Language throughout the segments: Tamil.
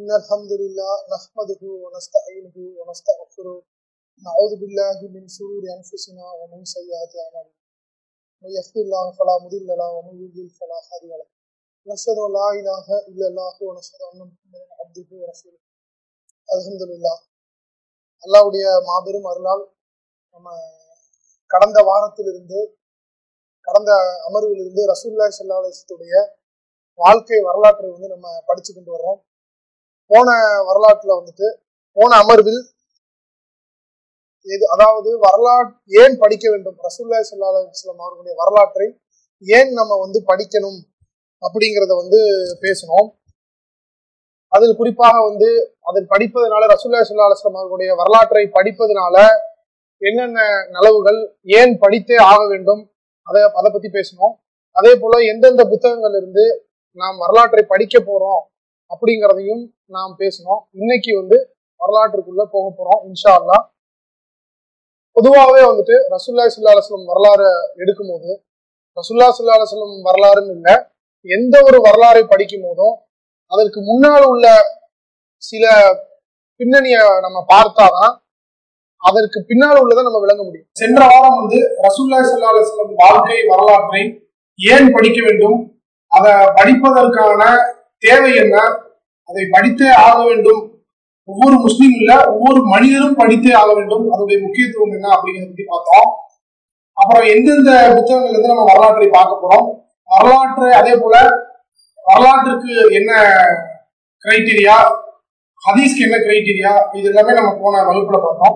إن الحمد لله نحمده ونستعينه ونستغفره نعوذ بالله من شرور أنفسنا ومن سيئات أعمالنا من يهد الله فلا مضل له ومن يضلل فلا هادي له نشهد أن لا إله إلا الله ونشهد أن محمدا عبده ورسوله الحمد لله அல்லாவுடைய மாபெரும் அருளால் நம்ம கடந்த வாரத்திலிருந்து கடந்த அமர்விலிருந்து ரசூல்லா சல்லாஹத்துடைய வாழ்க்கை வரலாற்றை வந்து நம்ம படிச்சு கொண்டு வர்றோம் போன வரலாற்றுல வந்துட்டு போன அமர்வில் எது அதாவது வரலாற்று ஏன் படிக்க வேண்டும்? ரசூல்லா சல்லா அலுவலாம் அவர்களுடைய வரலாற்றை ஏன் நம்ம வந்து படிக்கணும்? அப்படிங்கிறத வந்து பேசணும் அதில் குறிப்பாக வந்து அதில் படிப்பதனால ரசூல்லா சல்லா அலுவலாம் அவர்களுடைய வரலாற்றை படிப்பதனால என்னென்ன நலவுகள் ஏன் படித்தே ஆக வேண்டும்? அதை அதை பத்தி பேசணும் அதே போல எந்தெந்த புத்தகங்கள் இருந்து நாம் வரலாற்றை படிக்க போறோம்? அப்படிங்கிறதையும் நாம் பேசணும். இன்னைக்கு வந்து வரலாற்றுக்குள்ள போக போறோம் இன்ஷா அல்லா பொதுவாகவே வந்துட்டு ரசுல்லா சுல்லா அலுவலம் வரலாறு எடுக்கும் போது ரசுல்லா சுல்லா அலுவலம் வரலாறுன்னு இல்லை எந்த ஒரு வரலாறை படிக்கும் போதும் அதற்கு முன்னால் உள்ள சில பின்னணிய நம்ம பார்த்தாதான் அதற்கு பின்னால் உள்ளதை நம்ம விளங்க முடியும். சென்ற வாரம் வந்து ரசூல்லா சல்லா அலுவலம் வாழ்க்கை வரலாற்றை ஏன் படிக்க வேண்டும் அதை படிப்பதற்கான தேவை என்ன? அதை படித்தே ஆக வேண்டும். ஒவ்வொரு முஸ்லீம் இல்ல ஒவ்வொரு மனிதரும் படித்தே ஆக வேண்டும். அதனுடைய முக்கியத்துவம் என்ன அப்படிங்கிறத பத்தி பார்த்தோம். அப்புறம் எந்தெந்த புத்தகங்கள் இருந்து நம்ம வரலாற்றை பார்க்க போறோம்? வரலாற்று அதே போல வரலாற்றுக்கு என்ன கிரைட்டீரியா ஹதீஸ்க்கு என்ன கிரைட்டீரியா இது எல்லாமே நம்ம போன வகுப்புல பார்த்தோம்.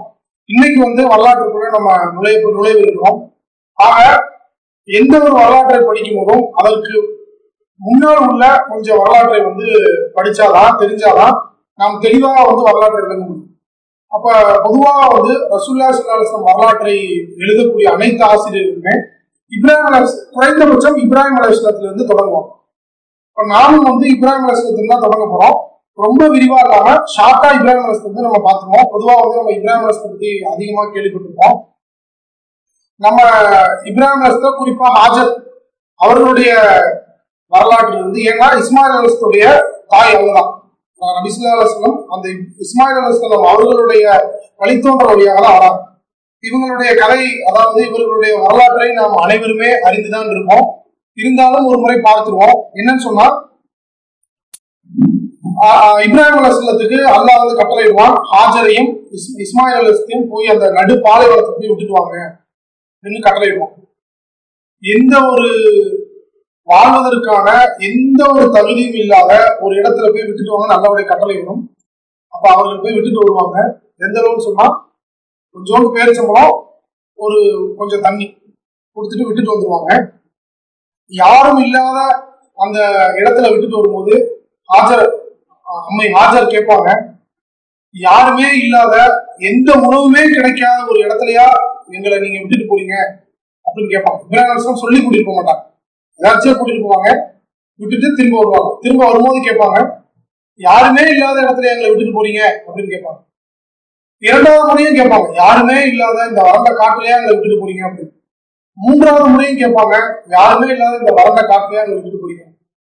இன்னைக்கு வந்து வரலாற்றுக்குள்ள நம்ம நுழைவு நுழைவு இருக்கிறோம். ஆக எந்த ஒரு வரலாற்றை படிக்கும் போதும் அதற்கு முன்னால் உள்ள கொஞ்சம் வரலாற்றை வந்து படிச்சாதான் தெரிஞ்சாதான் நாம் தெளிவாக வந்து வரலாற்றை எழுத முடியும். அப்ப பொதுவாக வந்து ரசூல்லா சுல்லாஸ்லம் வரலாற்றை எழுதக்கூடிய அனைத்து ஆசிரியர்களுமே இப்ராஹிம் அலி குறைந்தபட்சம் இப்ராஹிம் அலிஸ்லத்துல இருந்து தொடங்குவோம் இப்ப நானும் வந்து இப்ராஹிம் அலிஸ்லத்துல தான் தொடங்க போறோம். ரொம்ப விரிவா இல்லாம ஷார்ட்டா இப்ராஹிம் அலிஸ்லம் வந்து நம்ம பார்த்துருவோம். பொதுவாக வந்து நம்ம இப்ராஹிம் அலிஸ்லம் பத்தி அதிகமா கேள்விப்பட்டிருப்போம். நம்ம இப்ராஹிம் அலிஸ்ல குறிப்பா ஹாஜர் அவர்களுடைய வரலாற்று வந்து ஏன்னா இஸ்மாயில் அலிஸ்துடைய தாய் அவங்கதான் நபிசுல்லா அலுவலம் அந்த இஸ்மாயில் அலுவலம் அவர்களுடைய வழித்தோன்ற வழியாக தான் வராங்க இவங்களுடைய கதை அதாவது இவர்களுடைய வரலாற்றை நாம் அனைவருமே அறிந்துதான் இருப்போம். இருந்தாலும் ஒரு முறை பார்த்துருவோம். என்னன்னு சொன்னா இப்ராஹிம் அலுவலத்துக்கு அல்லாஹ் வந்து கட்டளையிடுவான் ஹாஜரையும் இஸ்மாயில் அலுவலத்தையும் போய் அந்த நடு பாலைவனத்தை போய் விட்டுட்டு வாங்க. அப்படின்னு கட்டளையிடுவான். எந்த ஒரு வாழ்வதற்கான எந்த ஒரு தகுதியும் இல்லாத ஒரு இடத்துல போய் விட்டுட்டு வாங்க நல்லபடிய கட்டளை வரும் அப்ப அவர்கள் போய் விட்டுட்டு வருவாங்க. எந்த அளவுன்னு சொன்னா கொஞ்சோண்டு பேரிச்சம்பளம் ஒரு கொஞ்சம் தண்ணி கொடுத்துட்டு விட்டுட்டு வந்துருவாங்க. யாரும் இல்லாத அந்த இடத்துல விட்டுட்டு வரும்போது ஹாஜர் அம்மை ஹாஜர் கேட்பாங்க. யாருமே இல்லாத எந்த உணவுமே கிடைக்காத ஒரு இடத்துலயா எங்களை நீங்க விட்டுட்டு போறீங்க அப்படின்னு கேட்பாங்க. இப்ராஹிம் சொல்லி கூட்டிட்டு போக மாட்டாங்க. ஏதாச்சும் கூட்டிட்டு போவாங்க விட்டுட்டு திரும்ப வருவாங்க. திரும்ப வரும்போது கேட்பாங்க யாருமே இல்லாத இடத்துல எங்களை விட்டுட்டு போறீங்க அப்படின்னு கேட்பாங்க. இரண்டாவது முறையும் கேட்பாங்க யாருமே இல்லாத இந்த வறண்ட காட்டுலயே எங்களை விட்டுட்டு போறீங்க அப்படின்னு. மூன்றாவது முறையும் கேட்பாங்க யாருமே இல்லாத இந்த வறண்ட காட்டுலயே எங்களை விட்டுட்டு போறீங்க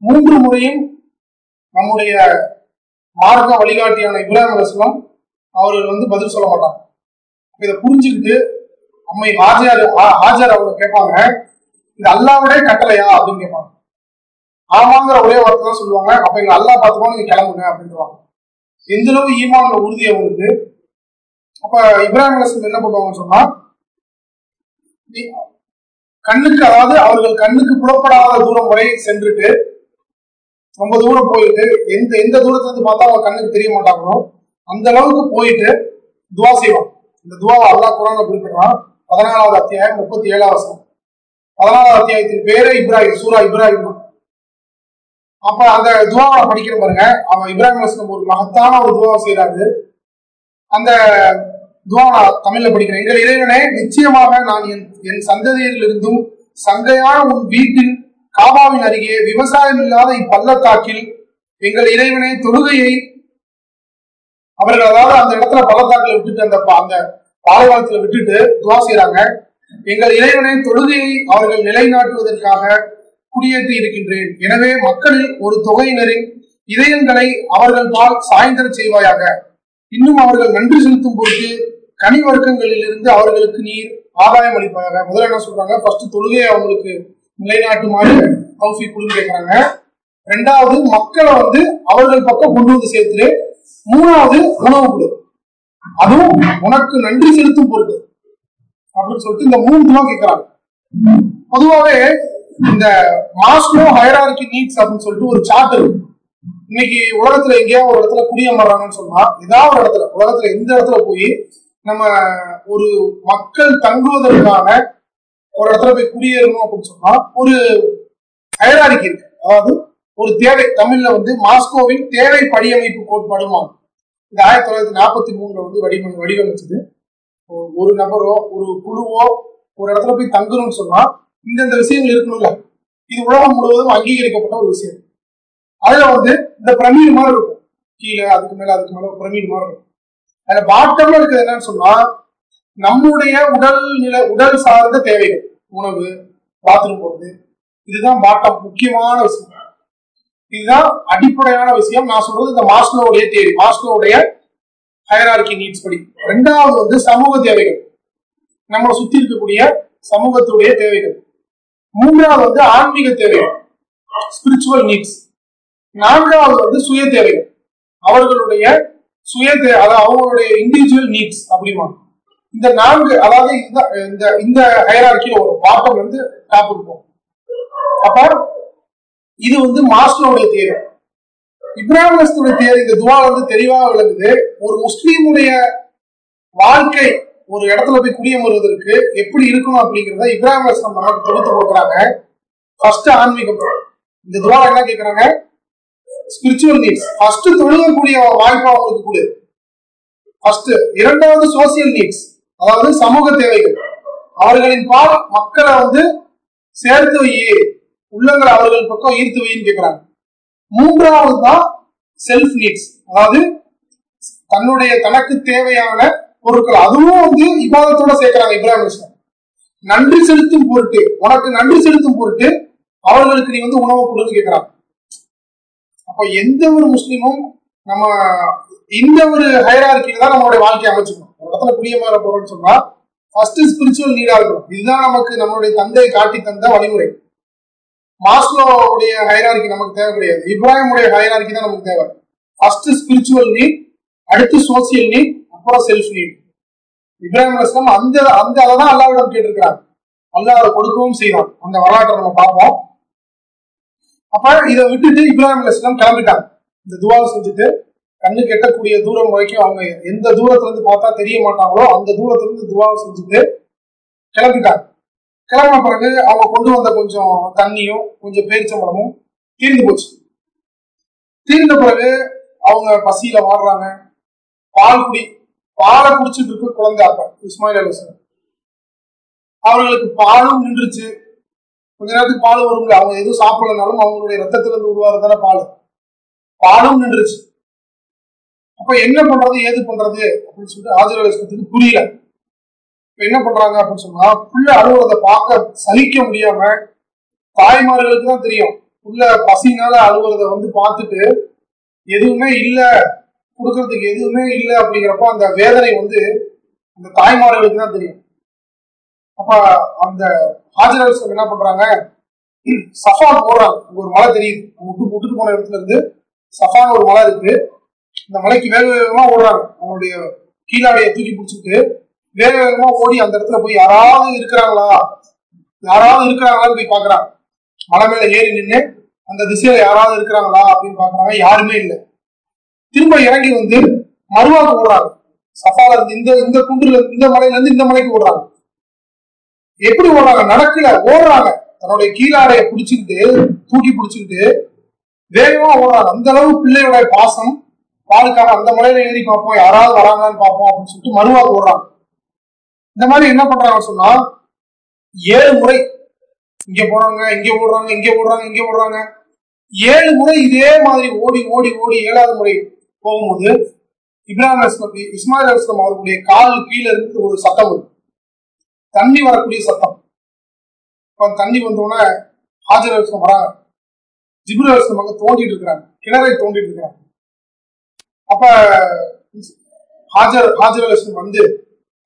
மூன்று முறையும் நம்முடைய மார்க்க வழிகாட்டியான இப்ராஹிம் அலுவலம் அவர்கள் வந்து பதில் சொல்ல மாட்டாங்க. இதை புரிஞ்சுக்கிட்டு அம்மை ஹாஜர் ஹாஜர் அவங்க கேட்பாங்க இது அல்லாவுடைய கட்டளையா அப்படின்னு கேட்பாங்க. ஆமாங்கிற ஒரே வார்த்தை தான் சொல்லுவாங்க. அப்ப எங்க அல்லா பார்த்துக்கோ நீங்க கிளம்புங்க அப்படின்னு எந்த அளவு ஈமான உறுதி அவங்களுக்கு? அப்ப இப்ராஹிம் அலிஸ்லம் என்ன பண்ணுவாங்கன்னு சொன்னா கண்ணுக்கு அதாவது அவர்கள் கண்ணுக்கு புலப்படாத தூரம் வரை சென்றுட்டு ரொம்ப தூரம் போயிட்டு எந்த எந்த தூரத்துல இருந்து பார்த்தா அவங்க கண்ணுக்கு தெரிய மாட்டாங்களோ அந்த அளவுக்கு போயிட்டு துவா செய்வாங்க. இந்த துவாவை அல்லா குரான குறிப்பிடுறான். பதினாலாவது அத்தியாயம் முப்பத்தி ஏழாவது பதினாலாவது அத்தியாயத்தின் பேரே இப்ராஹிம் சூரா இப்ராஹிம். அப்ப அந்த துவாவை படிக்கிற பாருங்க. அவன் இப்ராஹிம் அஸ்லம் ஒரு மகத்தான ஒரு துவாவை செய்யறாரு அந்த துவா நான் தமிழ்ல படிக்கிறேன். எங்கள் இறைவனே நிச்சயமாக நான் என் என் சந்ததியிலிருந்தும் சங்கையான உன் வீட்டின் காபாவின் அருகே விவசாயம் இல்லாத இப்பள்ளத்தாக்கில் எங்கள் இறைவனே தொழுகையை அவர்கள் அதாவது அந்த இடத்துல பள்ளத்தாக்கில் விட்டுட்டு அந்த அந்த பாலைவனத்துல விட்டுட்டு துவா செய்யறாங்க எங்கள் இறைவனின் தொழுகையை அவர்கள் நிலைநாட்டுவதற்காக குடியேற்றி இருக்கின்றேன். எனவே மக்களில் ஒரு தொகையினரின் இதயங்களை அவர்கள் பால் சாய்ந்தர செய்வாயாக. இன்னும் அவர்கள் நன்றி செலுத்தும் பொழுது கனி வர்க்கங்களிலிருந்து அவர்களுக்கு நீர் ஆதாயம் அளிப்பாங்க முதல்ல என்ன சொல்றாங்க? ஃபர்ஸ்ட் தொழுகையை அவங்களுக்கு நிலைநாட்டுமாறு கௌஃபி குழு கேட்கறாங்க. ரெண்டாவது மக்களை வந்து அவர்கள் பக்கம் கொண்டு வந்து சேர்த்து மூணாவது உணவு கொடு. அதுவும் உனக்கு நன்றி செலுத்தும் பொருட்டு. அப்படின்னு சொல்லிட்டு இந்த மூணு தான் கேட்கிறாங்க பொதுவாகவே இந்த மாஸ்லோ ஹைரார்கி நீட்ஸ் அப்படின்னு சொல்லிட்டு ஒரு சார்ட் இருக்கு. இன்னைக்கு உலகத்துல எங்கேயாவது ஒரு இடத்துல குடியமர்றாங்கன்னு சொன்னா ஏதாவது ஒரு இடத்துல உலகத்துல எந்த இடத்துல போய் நம்ம ஒரு மக்கள் தங்குவதற்கான ஒரு இடத்துல போய் குடியேறணும் அப்படின்னு சொன்னா ஒரு ஹயராரிக்கு இருக்கு. அதாவது ஒரு தேவை தமிழ்ல வந்து மாஸ்கோவின் தேவை படியமைப்பு கோட்பாடுமா இந்த ஆயிரத்தி தொள்ளாயிரத்தி நாற்பத்தி மூணுல வந்து வடிவம் வடிவமைச்சது. ஒரு நபரோ ஒரு குழுவோ ஒரு இடத்துல போய் தங்கணும்னு சொன்னா இந்தந்த விஷயங்கள் இருக்கணும்ல. இது உலகம் முழுவதும் அங்கீகரிக்கப்பட்ட ஒரு விஷயம். அதுல வந்து இந்த பிரமீடு மாதிரி இருக்கும். கீழே அதுக்கு மேல அதுக்கு மேல பிரமீடு மாதிரி இருக்கும். அதுல பாட்டம்ல இருக்கிறது என்னன்னு சொன்னா நம்முடைய உடல் நில உடல் சார்ந்த தேவைகள். உணவு பாத்ரூம் போறது. இதுதான் பாட்டம் முக்கியமான விஷயம். இதுதான் அடிப்படையான விஷயம். நான் சொல்றது இந்த மாஸ்லோடைய தேடி மாஸ்லோடைய ஹயரார்கி நீட்ஸ் படி. ரெண்டாவது வந்து சமூக தேவைகள். நம்மளை சுத்தி இருக்கக்கூடிய சமூகத்துடைய தேவைகள். மூன்றாவது வந்து ஆன்மீக தேவைகள். ஸ்பிரிச்சுவல் நீட்ஸ் நான்காவது வந்து சுய தேவைகள். அவர்களுடைய சுய தே அதாவது அவங்களுடைய இண்டிவிஜுவல் நீட்ஸ் அப்படிமா இந்த நான்கு அதாவது இந்த இந்த இந்த ஹைரார்கில ஒரு பாட்டம் வந்து டாப் இருக்கும் அப்ப இது வந்து மாஸ்டருடைய தேவை. இப்ராஹிம் இந்த துவா வந்து தெளிவாக விளங்குது. ஒரு முஸ்லீமுடைய வாழ்க்கை ஒரு இடத்துல போய் குடியமருவதற்கு எப்படி இருக்கணும் அப்படிங்கறத இப்ராஹிம் அஸ்லாம் நமக்கு தொகுத்து கொடுக்குறாங்க. ஃபர்ஸ்ட் ஆன்மீகம் இந்த துவா என்ன கேட்கறாங்க ஸ்பிரிச்சுவல் நீட்ஸ் ஃபர்ஸ்ட் தொழுகக்கூடிய வாய்ப்பு அவங்களுக்கு கொடு. ஃபர்ஸ்ட் இரண்டாவது சோசியல் நீட்ஸ் அதாவது சமூக தேவைகள். அவர்களின் பால் மக்களை வந்து சேர்த்து வை. உள்ளங்களை அவர்கள் பக்கம் ஈர்த்து வைன்னு கேட்கிறாங்க மூன்றாவது தான் செல்ஃப் நீட்ஸ் அதாவது தன்னுடைய தனக்கு தேவையான பொருட்கள். அதுவும் வந்து இபாதத்தோட சேர்க்கிறாங்க இப்ராஹிம் இஸ்லாம் நன்றி செலுத்தும் பொருட்டு உனக்கு நன்றி செலுத்தும் பொருட்டு அவர்களுக்கு நீ வந்து உணவு கொடுன்னு கேட்கிறாங்க. அப்ப எந்த ஒரு முஸ்லீமும் நம்ம இந்த ஒரு ஹைரார்கில தான் நம்மளுடைய வாழ்க்கையை அமைச்சுக்கணும். ஒரு இடத்துல குடியமாற போறோம்னு சொன்னா ஃபர்ஸ்ட் ஸ்பிரிச்சுவல் நீடா இருக்கணும். இதுதான் நமக்கு நம்மளுடைய தந்தை காட்டி தந்த வழிமுறை. மாஸ்லோவுடைய ஹைரார்கி நமக்கு தேவை கிடையாது. இப்ராஹிமுடைய ஹைரார்கி தான் நமக்கு தேவை. ஃபர்ஸ்ட் ஸ்பிரிச்சுவல் நீட் அடுத்து சோசியல் நீட் அப்புறம் செல்ஃப் நீட் இப்ராஹிம் அலுவலாம் அந்த அந்த அதை தான் அல்லாவிடம் கேட்டிருக்கிறார். அல்லாஹ் அதை கொடுக்கவும் செய்யலாம் அந்த வரலாற்றை நம்ம பார்ப்போம். அப்ப இதை விட்டுட்டு இப்ராஹிம் அலுவலாம் கிளம்பிட்டாங்க. இந்த துவாவை செஞ்சுட்டு கண்ணு கெட்டக்கூடிய தூரம் வரைக்கும் அவங்க எந்த தூரத்துல இருந்து பார்த்தா தெரிய மாட்டாங்களோ அந்த தூரத்துல இருந்து துவாவை செஞ்சுட்டு கிளம்பிட்டாங்க. கிளம்பின பிறகு அவங்க கொண்டு வந்த கொஞ்சம் தண்ணியும் கொஞ்சம் பேரிச்சம்பழமும் தீர்ந்து போச்சு. தீர்ந்த பிறகு அவங்க பசியில வாடுறாங்க பால் குடி பாலை குடிச்சிட்டு இருக்கு குழந்தை அப்ப இஸ்மாயில் அலிஸ்லாம் அவர்களுக்கு பாலும் நின்றுச்சு. கொஞ்ச நேரத்துக்கு பால் வரும் அவங்க எதுவும் சாப்பிடலனாலும் அவங்களுடைய ரத்தத்திலிருந்து இருந்து பால். பாலும் நின்றுச்சு. அப்ப என்ன பண்றது ஏது பண்றது அப்படின்னு சொல்லிட்டு ஆஜர் புரியல. என்ன பண்றாங்க அப்படின்னு சொன்னா புள்ள அழுவுறத பார்க்க சலிக்க முடியாம தாய்மார்களுக்கு தான் தெரியும். புள்ள பசினால அழுவுறத வந்து பார்த்துட்டு எதுவுமே இல்ல கொடுக்கறதுக்கு எதுவுமே இல்லை அப்படிங்கிறப்ப அந்த வேதனை வந்து அந்த தாய்மார்களுக்கு தான் தெரியும். அப்ப அந்த ஹாஜர் என்ன பண்றாங்க சஃபான் போடுறாங்க ஒரு மலை தெரியுது. விட்டு விட்டுட்டு போன இடத்துல இருந்து சஃபான் ஒரு மலை இருக்கு. இந்த மலைக்கு வேக வேகமா ஓடுறாங்க. அவங்களுடைய கீழாடைய தூக்கி பிடிச்சிட்டு வேக வேகமா ஓடி அந்த இடத்துல போய் யாராவது இருக்கிறாங்களா? யாராவது இருக்கிறாங்களான்னு போய் பாக்குறாங்க மலை மேல ஏறி நின்று அந்த திசையில யாராவது இருக்கிறாங்களா அப்படின்னு பாக்குறாங்க யாருமே இல்லை. திரும்ப இறங்கி வந்து மறுவாக்கு ஓடுறாங்க. சஃபால இருந்து இந்த இந்த குன்றுல இந்த மலையில இருந்து இந்த மலைக்கு ஓடுறாங்க. எப்படி ஓடுறாங்க? நடக்கல ஓடுறாங்க. தன்னுடைய கீழாடைய பிடிச்சிக்கிட்டு தூக்கி பிடிச்சிக்கிட்டு வேகமா ஓடுறாங்க. அந்த அளவு பிள்ளையோட பாசம். பாலுக்காக அந்த மலையில ஏறி பார்ப்போம். யாராவது வராங்கன்னு பார்ப்போம் அப்படின்னு சொல்லிட்டு மறுவா ஓடுறாங்க. இந்த மாதிரி என்ன பண்றாங்க சொன்னா ஏழு முறை இங்க போறாங்க இங்க ஓடுறாங்க இங்க ஓடுறாங்க இங்க ஓடுறாங்க ஏழு முறை இதே மாதிரி ஓடி ஓடி ஓடி ஏழாவது முறை போகும்போது இப்ராஹிம் அஸ்லம் இஸ்மாயில் அஸ்லம் அவர்களுடைய கால் கீழே இருந்து ஒரு சத்தம் வரும். தண்ணி வரக்கூடிய சத்தம். இப்போ தண்ணி வந்தோடனே ஹாஜர் அஸ்லம் வராங்க. ஜிபுல் அஸ்லம் அங்க தோண்டிட்டு இருக்கிறாங்க. கிணறை தோண்டிட்டு இருக்கிறாங்க. அப்ப ஹாஜர் ஹாஜர் அஸ்லம் வந்து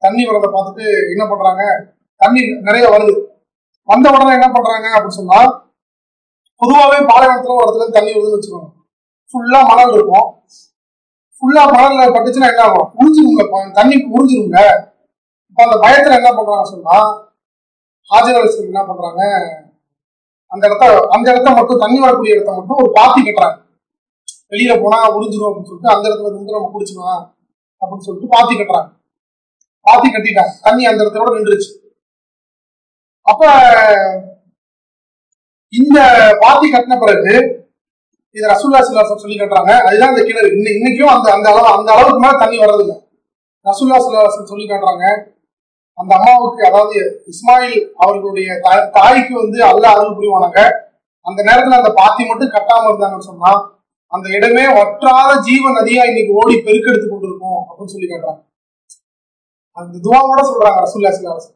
தண்ணி வரதை பார்த்துட்டு என்ன பண்றாங்க? தண்ணி நிறைய வருது. வந்த உடனே என்ன பண்றாங்க அப்படின்னு சொன்னா பொதுவாகவே பாலைவனத்துல ஒரு இடத்துல தண்ணி வருதுன்னு வச்சுக்கோங்க. ஃபுல்லா மணல் இருக்கும். ஃபுல்லா மணல்ல பட்டுச்சுன்னா என்ன ஆகும்? உறிஞ்சிருங்க தண்ணி உறிஞ்சிருங்க. இப்ப அந்த பயத்துல என்ன பண்றாங்க சொன்னா ஹாஜர் என்ன பண்றாங்க? அந்த இடத்த அந்த இடத்த மட்டும் தண்ணி வரக்கூடிய இடத்த மட்டும் ஒரு பாத்தி கட்டுறாங்க. வெளியில போனா உறிஞ்சிரும் அப்படின்னு சொல்லிட்டு அந்த இடத்துல இருந்து நம்ம குடிச்சுக்கலாம் அப்படின்னு சொல்லிட்டு பாத்தி கட்டுறாங்க. பாத்தி கட்டிட்டாங்க. தண்ணி அந்த இடத்தோட நின்றுச்சு. அப்ப இந்த பாத்தி கட்டின பிறகு இது ரசூல்லா சுல்லாசம் சொல்லி கட்டுறாங்க. அதுதான் இந்த கிணறு. இன்னைக்கும் அந்த அந்த அளவு அந்த அளவுக்கு மேல தண்ணி வர்றதில்லை. ரசூல்லா சுல்லாசம் சொல்லி காட்டுறாங்க. அந்த அம்மாவுக்கு அதாவது இஸ்மாயில் அவர்களுடைய தாய்க்கு வந்து அல்ல அருள் புரிவானாங்க. அந்த நேரத்துல அந்த பாத்தி மட்டும் கட்டாம இருந்தாங்கன்னு சொன்னா அந்த இடமே வற்றாத ஜீவ நதியா இன்னைக்கு ஓடி பெருக்கெடுத்து கொண்டிருக்கும் அப்படின்னு சொல்லி காட்டுறாங்க. அந்த துவாவோட சொல்றாங்க ரசூல்லா சிலாஸ்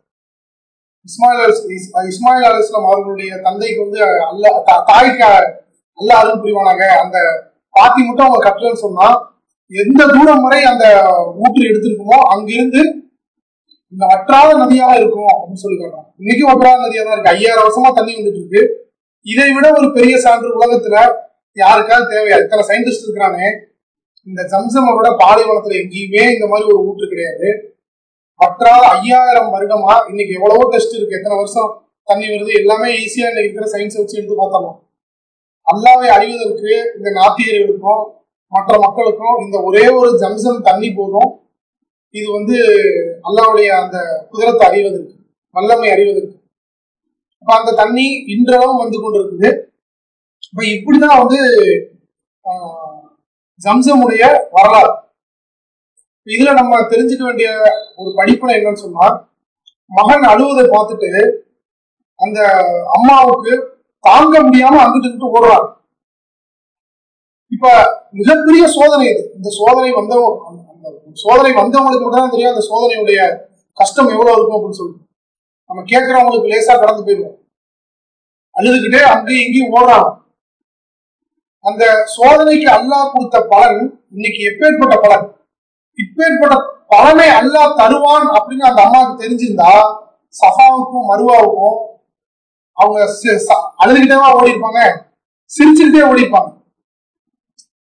இஸ்மாயில் அலி இஸ்மாயில் அலி இஸ்லாம் அவர்களுடைய தந்தைக்கு வந்து அல்ல தாய்க்கு அல்ல அருள் புரிவானாங்க அந்த பாத்தி மட்டும் அவங்க கட்டலன்னு சொன்னா எந்த தூரம் வரை அந்த ஊற்று எடுத்திருக்குமோ அங்கிருந்து இந்த வற்றாத நதியாக இருக்கும் அப்படின்னு சொல்லி கேட்டோம் இன்னைக்கு வற்றாத நதியா தான் இருக்கு. ஐயாயிரம் வருஷமா தண்ணி வந்துட்டு இருக்கு. இதை விட ஒரு பெரிய சான்று உலகத்துல யாருக்காவது தேவையா? இத்தனை சயின்டிஸ்ட் இருக்கிறானே இந்த ஜம்சமை விட பாலைவனத்துல எங்கேயுமே இந்த மாதிரி ஒரு ஊற்று கிடையாது. பற்றா ஐயாயிரம் வருடமா இன்னைக்கு எவ்வளவோ டெஸ்ட் இருக்கு. எத்தனை வருஷம் தண்ணி வருது? எல்லாமே ஈஸியா இன்னைக்கு இருக்கிற சயின்ஸ் வச்சு எடுத்து பார்த்தோம் அல்லாவை அறிவதற்கு இந்த நாத்தியர்களுக்கும் மற்ற மக்களுக்கும் இந்த ஒரே ஒரு ஜம்சம் தண்ணி போதும். இது வந்து அல்லாவுடைய அந்த குதிரத்தை அறிவதற்கு வல்லமை அறிவதற்கு அப்ப அந்த தண்ணி இன்றளவும் வந்து கொண்டிருக்குது. இப்ப இப்படிதான் வந்து ஜம்சமுடைய வரலாறு. இதுல நம்ம தெரிஞ்சுக்க வேண்டிய ஒரு படிப்புல என்னன்னு சொன்னா மகன் அழுவதை பார்த்துட்டு அந்த அம்மாவுக்கு தாங்க முடியாம அங்கிட்டு ஓடுறாங்க இப்ப மிகப்பெரிய சோதனை இது. இந்த சோதனை வந்தவங்க சோதனை வந்தவங்களுக்கு மட்டும் தான் தெரியும் அந்த சோதனையுடைய கஷ்டம் எவ்வளவு இருக்கும் அப்படின்னு சொல்லிட்டு. நம்ம கேட்கறவங்களுக்கு லேசா கடந்து போயிடுவோம். அழுதுகிட்டே அங்கேயும் இங்கேயும் ஓடுறாங்க அந்த சோதனைக்கு அல்லாஹ் கொடுத்த பலன் இன்னைக்கு எப்பேற்பட்ட பலன்? இப்பேற்பட்ட பலனை அல்லா தருவான் அப்படின்னு அந்த அம்மாவுக்கு தெரிஞ்சிருந்தா சஃபாவுக்கும் மருவாவுக்கும் அவங்க அழுதுகிட்டேவா ஓடி இருப்பாங்க சிரிச்சுக்கிட்டே ஓடி இருப்பாங்க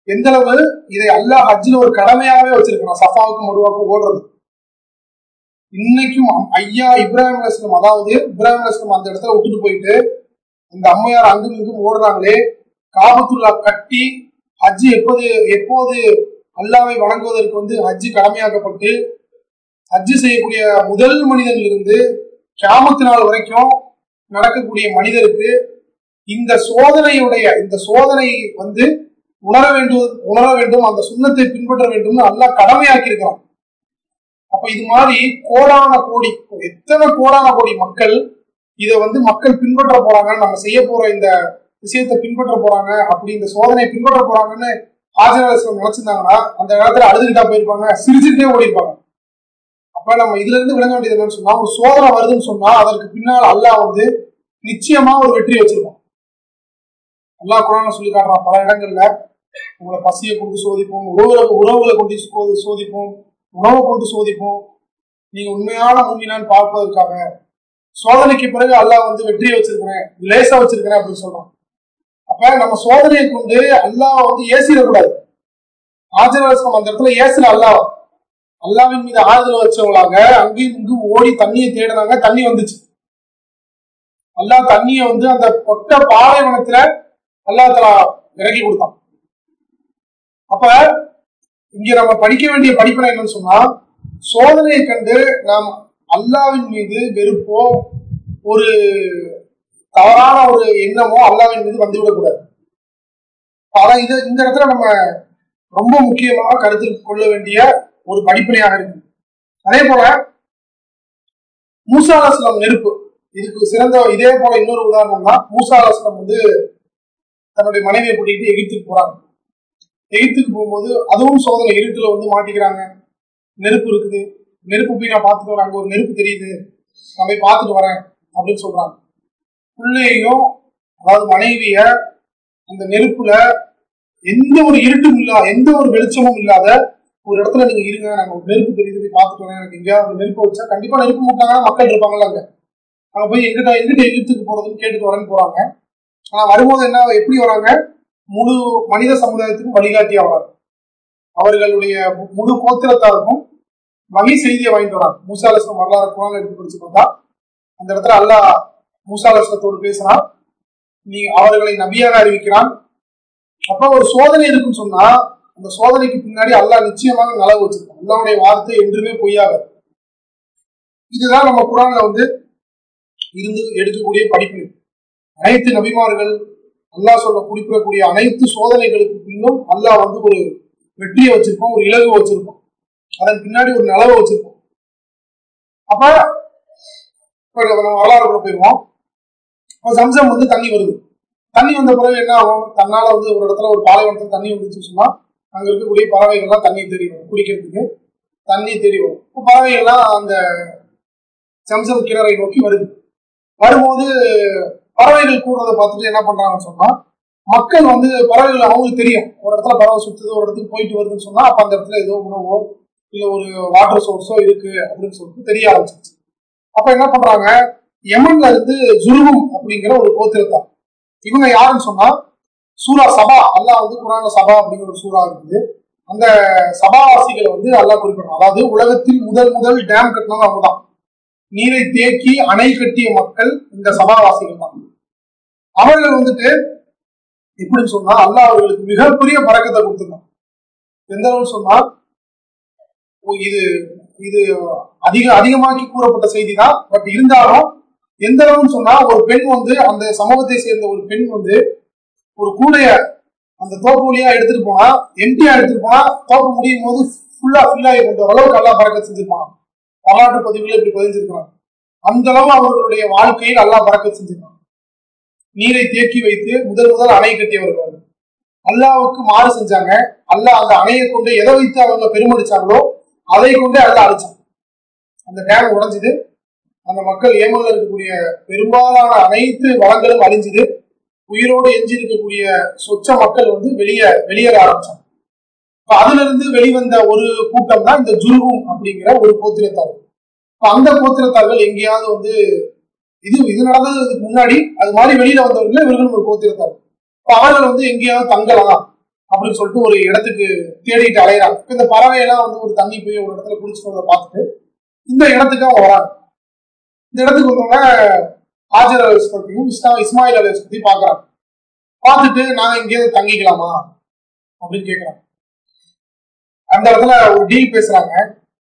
எந்த அளவு இதை அல்லா ஹஜ்ஜில் ஒரு கடமையாவே வச்சிருக்கணும் சஃபாவுக்கும் மருவாவுக்கும் ஓடுறது. இன்னைக்கும் ஐயா இப்ராஹிம் அலிஸ்லம் அதாவது இப்ராஹிம் அலிஸ்லம் அந்த இடத்துல விட்டுட்டு போயிட்டு இந்த அம்மையார் அங்கும் இங்கும் ஓடுறாங்களே காபத்துல்லா கட்டி ஹஜ்ஜி எப்போது எப்போது அல்லாவை வழங்குவதற்கு வந்து ஹஜ்ஜு கடமையாக்கப்பட்டு ஹஜ்ஜு செய்யக்கூடிய முதல் மனிதனிலிருந்து கிராமத்து நாள் வரைக்கும் நடக்கக்கூடிய மனிதருக்கு இந்த சோதனையுடைய இந்த சோதனை வந்து உணர வேண்டும் உணர வேண்டும் அந்த சுண்ணத்தை பின்பற்ற வேண்டும் நல்லா கடமையாக்கி இருக்கிறான் அப்ப இது மாதிரி கோடான கோடி எத்தனை கோடான கோடி மக்கள் இதை வந்து மக்கள் பின்பற்ற போறாங்க நம்ம செய்ய போற இந்த விஷயத்தை பின்பற்ற போறாங்க அப்படி இந்த சோதனையை பின்பற்ற போறாங்கன்னு ஆஜரவாசம் நினைச்சிருந்தாங்கன்னா அந்த காலத்துல அழுதுகிட்டா போயிருப்பாங்க சிரிச்சுட்டே ஓடிப்பாங்க அப்ப நம்ம இதுல இருந்து விளங்க வேண்டியது என்னன்னு சொன்னா ஒரு சோதனை வருதுன்னு சொன்னா அதற்கு பின்னால் அல்லாஹ் வந்து நிச்சயமா ஒரு வெற்றி வச்சிருப்பான். அல்லா குரான சொல்லி காட்டுறான் பல இடங்கள்ல உங்களை பசியை கொண்டு சோதிப்போம் உறவுகளை உறவுகளை கொண்டு சோதிப்போம் உணவை கொண்டு சோதிப்போம். நீங்க உண்மையான மூமினான்னு பார்ப்பதற்காக சோதனைக்கு பிறகு அல்லாஹ் வந்து வெற்றியை வச்சிருக்கிறேன் லேசா வச்சிருக்கிறேன் அப்படின்னு சொல்றான். அப்ப நம்ம சோதனையை கொண்டு அல்லாஹ் வந்து ஏசிடக்கூடாது. ஆஜரவாசம் அந்த இடத்துல ஏசுல அல்லாஹ். அல்லாவின் மீது ஆறுதல் வச்சவங்களாக அங்கேயும் இங்கும் ஓடி தண்ணியை தேடினாங்க தண்ணி வந்துச்சு. அல்லா தண்ணிய வந்து அந்த கொட்ட பாலைவனத்துல அல்லா தலா இறக்கி கொடுத்தான். அப்ப இங்க நம்ம படிக்க வேண்டிய படிப்பினை என்னன்னு சொன்னா சோதனையை கண்டு நாம் அல்லாவின் மீது வெறுப்போ ஒரு தவறான ஒரு எண்ணமோ அல்லாவின் மீது வந்துவிடக்கூடாது அதான் இது இந்த இடத்துல நம்ம ரொம்ப முக்கியமாக கருத்தில் கொள்ள வேண்டிய ஒரு படிப்பனையாக இருக்கு. அதே போல மூசாலாசனம் நெருப்பு. இதுக்கு சிறந்த இதே போல இன்னொரு உதாரணம் தான் மூசாலாசனம் வந்து தன்னுடைய மனைவியை கூட்டிகிட்டு எகிப்துக்கு போறாங்க. எகிப்துக்கு போகும்போது அதுவும் சோதனை இருட்டுல வந்து மாட்டிக்கிறாங்க. நெருப்பு இருக்குது. நெருப்பு போய் நான் பார்த்துட்டு வரேன். அங்கே ஒரு நெருப்பு தெரியுது. நான் போய் பார்த்துட்டு வரேன் அப்படின்னு சொல்றாங்க. பிள்ளையையும் அதாவது மனைவிய அந்த நெருப்புல எந்த ஒரு இருட்டும் இல்லாத எந்த ஒரு வெளிச்சமும் இல்லாத ஒரு இடத்துல நீங்க இருங்க நாங்க ஒரு நெருப்பு தெரியுது போய் பார்த்துட்டு எனக்கு எங்கேயாவது ஒரு நெருப்பு வச்சா கண்டிப்பா நெருப்பு மூட்டாங்கன்னா மக்கள் இருப்பாங்கல்ல அங்க. அங்க போய் எங்கிட்ட எங்கிட்ட எதிர்த்துக்கு போறதுன்னு கேட்டுட்டு வரேன்னு போறாங்க. ஆனா வரும்போது என்ன எப்படி வராங்க? முழு மனித சமுதாயத்துக்கும் வழிகாட்டியா வராங்க அவர்களுடைய முழு கோத்திரத்தாருக்கும் வகை செய்தியை வாங்கிட்டு வராங்க மூசாலசனம் வரலாறு குரான் எடுத்து படிச்சு பார்த்தா அந்த இடத்துல அல்லாஹ் மூசாலசனத்தோடு பேசுறான். நீ அவர்களை நபியாக அறிவிக்கிறான். அப்ப ஒரு சோதனை இருக்குன்னு சொன்னா அந்த சோதனைக்கு பின்னாடி அல்லாஹ் நிச்சயமாக நலவு வச்சிருக்கான் அல்லாவுடைய வார்த்தை என்றுமே பொய்யாக இதுதான் நம்ம குரான்ல வந்து இருந்து எடுக்கக்கூடிய படிப்பு. அனைத்து நபிமார்கள் அல்லாஹ் சொல்ல குறிப்பிடக்கூடிய அனைத்து சோதனைகளுக்கு பின்னும் அல்லாஹ் வந்து ஒரு வெற்றியை வச்சிருப்போம் ஒரு இலகு வச்சிருப்போம் அதன் பின்னாடி ஒரு நலவை வச்சிருப்போம் அப்ப இப்ப நம்ம வரலாறுக்குள்ள போயிருவோம். இப்போ சம்சம் வந்து தண்ணி வருது. தண்ணி வந்த பிறகு என்ன ஆகும்? தன்னால வந்து ஒரு இடத்துல ஒரு பாலைவனத்துல தண்ணி வந்துச்சு சொன்னா அங்க இருக்கக்கூடிய பறவைகள்லாம் தண்ணி தேடி வரும் குடிக்கிறதுக்கு தண்ணி தேடி வரும். பறவைகள்லாம் அந்த சம்சம் கிணறை நோக்கி வருது. வரும்போது பறவைகள் கூடுறதை பார்த்துட்டு என்ன பண்றாங்கன்னு சொன்னா மக்கள் வந்து பறவைகள் அவங்களுக்கு தெரியும். ஒரு இடத்துல பறவை சுத்துது ஒரு இடத்துக்கு போயிட்டு வருதுன்னு சொன்னா அப்ப அந்த இடத்துல ஏதோ உணவோ இல்ல ஒரு வாட்டர் சோர்ஸோ இருக்கு அப்படின்னு சொல்லிட்டு தெரிய ஆரம்பிச்சிருச்சு. அப்ப என்ன பண்றாங்க? யமன்ல இருந்து ஜுருவும் அப்படிங்கிற ஒரு கோத்திரத்தான் இவங்க யாருன்னு சொன்னா சூரா சபா அல்லாஹ் வந்து குரான சபா அப்படிங்கிற ஒரு சூறா இருக்குது. அந்த சபாவாசிகளை வந்து அல்லாஹ் குறிப்பிடணும். அதாவது உலகத்தில் முதல் முதல் டேம் கட்டினது அவங்க தான் நீரை தேக்கி அணை கட்டிய மக்கள் இந்த சபாவாசிகள் தான். அவர்கள் வந்துட்டு எப்படின்னு சொன்னா அல்லாஹ் அவர்களுக்கு மிகப்பெரிய பறக்கத்தை கொடுத்துருந்தான். எந்த அளவு சொன்னா ஓ, இது இது அதிக அதிகமாக்கி கூறப்பட்ட செய்தி தான் பட் இருந்தாலும் எந்த அளவுன்னு சொன்னா ஒரு பெண் வந்து அந்த சமூகத்தை சேர்ந்த ஒரு பெண் வந்து ஒரு கூடைய அந்த தோப்பு வழியா எடுத்துட்டு போனா எம்டியா எடுத்துட்டு போனா தோப்பு முடியும் போது ஃபுல்லா ஃபில் ஆகி அளவுக்கு நல்லா பறக்க செஞ்சிருப்பான் வரலாற்று பதிவுகளை இப்படி பதிஞ்சிருக்கிறான் அந்த அளவு அவர்களுடைய வாழ்க்கையில் நல்லா பறக்க செஞ்சிருக்கான் நீரை தேக்கி வைத்து முதல் முதல் அணை கட்டியவர்கள். அல்லாவுக்கு மாறு செஞ்சாங்க. அல்லாஹ் அந்த அணையை கொண்டு எதை வைத்து அவங்க பெருமடிச்சாங்களோ அதை கொண்டே அல்லா அழிச்சாங்க. அந்த டேம் உடைஞ்சது. அந்த மக்கள் ஏமாத இருக்கக்கூடிய பெரும்பாலான அனைத்து வளங்களும் அழிஞ்சுது. உயிரோடு எஞ்சி இருக்கக்கூடிய சொச்ச மக்கள் வந்து வெளியே வெளியேற ஆரம்பிச்சாங்க. இப்ப அதுல இருந்து வெளிவந்த ஒரு கூட்டம் தான் இந்த ஜுருகும் அப்படிங்கிற ஒரு கோத்திரத்தார்கள். இப்ப அந்த கோத்திரத்தார்கள் எங்கேயாவது வந்து இது இது நடந்ததுக்கு முன்னாடி அது மாதிரி வெளியில வந்தவர்கள் இவர்களும் ஒரு கோத்திரத்தார்கள். இப்ப அவர்கள் வந்து எங்கேயாவது தங்கலாம் அப்படின்னு சொல்லிட்டு ஒரு இடத்துக்கு தேடிட்டு அலையிறாங்க. இந்த பறவை எல்லாம் வந்து ஒரு தண்ணி போய் ஒரு இடத்துல குடிச்சிட்டு பார்த்துட்டு இந்த இடத்துக்கு அவங்க வராங்க. இந்த இடத்துக்கு வந்தவங்க ஹாஜர் அலிஸ்பத்தியும் இஸ்லா இஸ்மாயில் அலிஸ்பத்தி பாக்குறாங்க பார்த்துட்டு நாங்க இங்கேயே தங்கிக்கலாமா? அப்படின்னு கேக்குறாங்க. அந்த இடத்துல ஒரு டீல் பேசுறாங்க.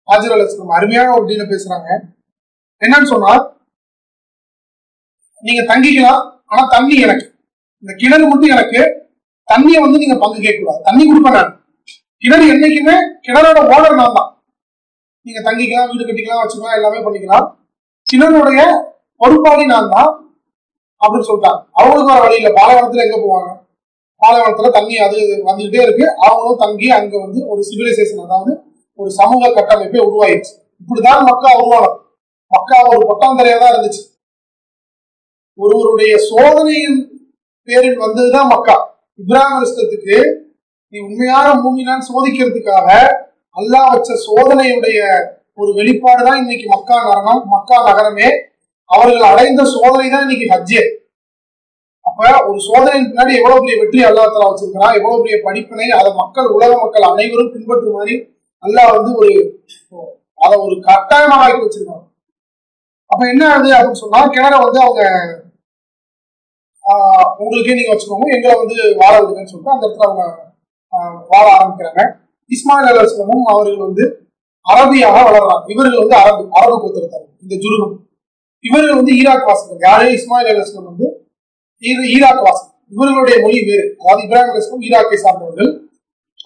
ஆஜர் அலிஸ்லம் அருமையான ஒரு டீல பேசுறாங்க. என்னன்னு சொன்னா நீங்க தங்கிக்கலாம் ஆனா தண்ணி எனக்கு. இந்த கிணறு மட்டும் எனக்கு. தண்ணியை வந்து நீங்க பங்கு கேட்க கூடாது தண்ணி கொடுப்பேன் நான். கிணறு என்னைக்குமே கிணறோட ஓனர் நான் தான் நீங்க தங்கிக்கலாம் வீடு கட்டிக்கலாம் வச்சுக்கலாம் எல்லாமே பண்ணிக்கலாம். சின்னனுடைய பொறுப்பாளி நான் தான் அப்படின்னு சொல்லிட்டாங்க. அவங்களுக்கு வர வழியில பாலைவனத்துல எங்க போவாங்க? பாலைவனத்துல தண்ணி அது வந்துகிட்டே இருக்கு. அவங்களும் தங்கி அங்க வந்து ஒரு சிவிலைசேஷன் அதாவது ஒரு சமூக கட்டமைப்பே உருவாயிடுச்சு. இப்படிதான் மக்கா உருவானது. மக்கா ஒரு பொட்டாந்தரையா தான் இருந்துச்சு. ஒருவருடைய சோதனையின் பேரில் வந்ததுதான் மக்கா. இப்ராஹிம் நீ உண்மையான மூமினான்னு சோதிக்கிறதுக்காக அல்லாஹ் வச்ச சோதனையுடைய ஒரு வெளிப்பாடு தான் இன்னைக்கு மக்கா நகரம் மக்கா நகரமே அவர்கள் அடைந்த சோதனை தான் இன்னைக்கு ஹஜ்ஜே. அப்ப ஒரு சோதனையின் பின்னாடி எவ்வளவு பெரிய வெற்றி அல்லாஹ் வச்சிருக்கிறான் எவ்வளவு பெரிய படிப்பினை அதை மக்கள் உலக மக்கள் அனைவரும் பின்பற்றும் மாதிரி அல்லாஹ் வந்து ஒரு அதை ஒரு கட்டாயமாக ஆக்கி வச்சிருக்காங்க. அப்ப என்ன ஆகுது அப்படின்னு சொன்னா கிணற வந்து அவங்க உங்களுக்கே நீங்க வச்சுக்கோங்க எங்களை வந்து வாழ விடுங்கன்னு சொல்லிட்டு அந்த இடத்துல அவங்க வாழ ஆரம்பிக்கிறாங்க. இஸ்மாயில் அலுவலமும் அவர்கள் வந்து அரபியாக வளர்றாங்க. இவர்கள் வந்து அரபு அரபு கொடுத்திருக்காங்க இந்த ஜுருகம் இவர்கள் வந்து ஈராக் வாசிகள். யாரே? இஸ்மாயில் அலுவலம் வந்து ஈராக் வாசிகள். இவர்களுடைய மொழி வேறு. அதாவது இப்ராஹிம் அலுவலம் ஈராக்கை சார்ந்தவர்கள்.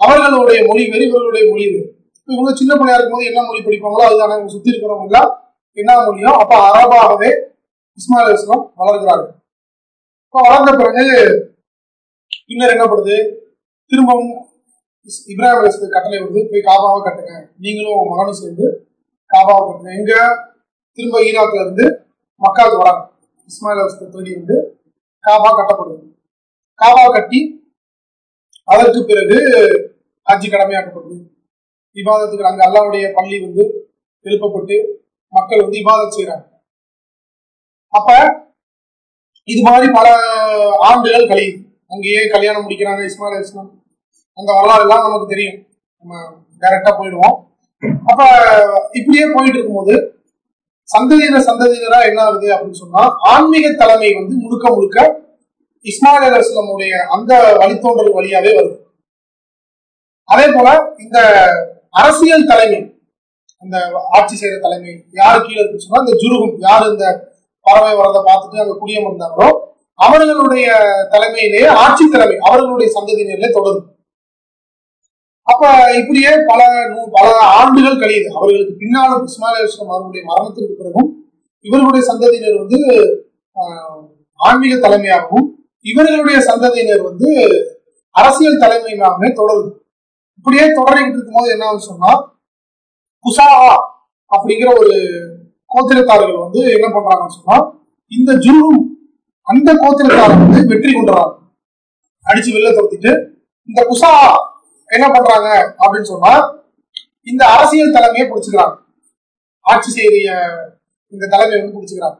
அவர்களுடைய மொழி வேறு இவர்களுடைய மொழி வேறு. இவங்க சின்ன பிள்ளையா இருக்கும்போது என்ன மொழி படிப்பாங்களோ அதுதான். இவங்க சுத்தி இருக்கிறவங்க எல்லாம் என்ன மொழியோ அப்ப அரபாகவே இஸ்மாயில் அலுவலம் வளர்கிறார்கள். இப்ப வளர்ந்த பிறகு பின்னர் என்ன பண்ணுது திரும்பவும் இப்ராஹிம் அலிஸ்லத்து கட்டளை வந்து போய் காபாவை கட்டுங்க. நீங்களும் உங்க மகனும் சேர்ந்து காபாவை கட்டுங்க. எங்க? திரும்ப ஈராக்ல இருந்து மக்காவுக்கு வராங்க. இஸ்மாயில் அலிஸ்லத்தை தேடி வந்து காபா கட்டப்படுது காபா கட்டி அதற்கு பிறகு ஹஜ்ஜி கடமையாக்கப்படுது விவாதத்துக்கு அங்க அல்லாவுடைய பள்ளி வந்து எழுப்பப்பட்டு மக்கள் வந்து விவாதம் செய்யறாங்க அப்ப இது மாதிரி பல ஆண்டுகள் கழியுது. அங்கேயே கல்யாணம் முடிக்கிறாங்க இஸ்மாயில் இஸ்லாம் அந்த வரலாறு எல்லாம் நமக்கு தெரியும். நம்ம டைரக்டா போயிடுவோம். அப்ப இப்படியே போயிட்டு இருக்கும்போது சந்ததியினர் சந்ததியினரா என்ன ஆகுது அப்படின்னு சொன்னா ஆன்மீக தலைமை வந்து முழுக்க முழுக்க இஸ்மாயில் அலுவலமுடைய அந்த வழித்தோன்றல் வழியாவே வருது. அதே போல இந்த அரசியல் தலைமை அந்த ஆட்சி செய்யற தலைமை யாரு கீழே இருக்கு சொன்னா இந்த ஜுருகும் யாரு இந்த பறவை வரதை பார்த்துட்டு அங்க குடியமர்ந்தாங்களோ அவர்களுடைய தலைமையிலேயே ஆட்சி தலைமை அவர்களுடைய சந்ததியினரிலே தொடரும் அப்ப இப்படியே பல பல ஆண்டுகள் கழியுது. அவர்களுக்கு பின்னாலும் இஸ்மாயிலம் இஸ்லாம் அவர்களுடைய மரணத்திற்கு பிறகும் இவர்களுடைய சந்ததியினர் வந்து ஆன்மீக தலைமையாகவும் இவர்களுடைய சந்ததியினர் வந்து அரசியல் தலைமையாகவே தொடருது. இப்படியே தொடரிட்டு இருக்கும் போது என்ன சொன்னா குசாஹா அப்படிங்கிற ஒரு கோத்திரத்தார்கள் வந்து என்ன பண்றாங்கன்னு சொன்னா இந்த ஜுருகும் அந்த கோத்திரத்தாரர் வந்து வெற்றி கொண்டுறாங்க. அடிச்சு வெளில தொடுத்துட்டு இந்த குசாஹா என்ன பண்றாங்க அப்படின்னு சொன்னா இந்த அரசியல் தலைமையை பிடிச்சுக்கிறாங்க. ஆட்சி செய்ய இந்த தலைமையை வந்து பிடிச்சுக்கிறாங்க.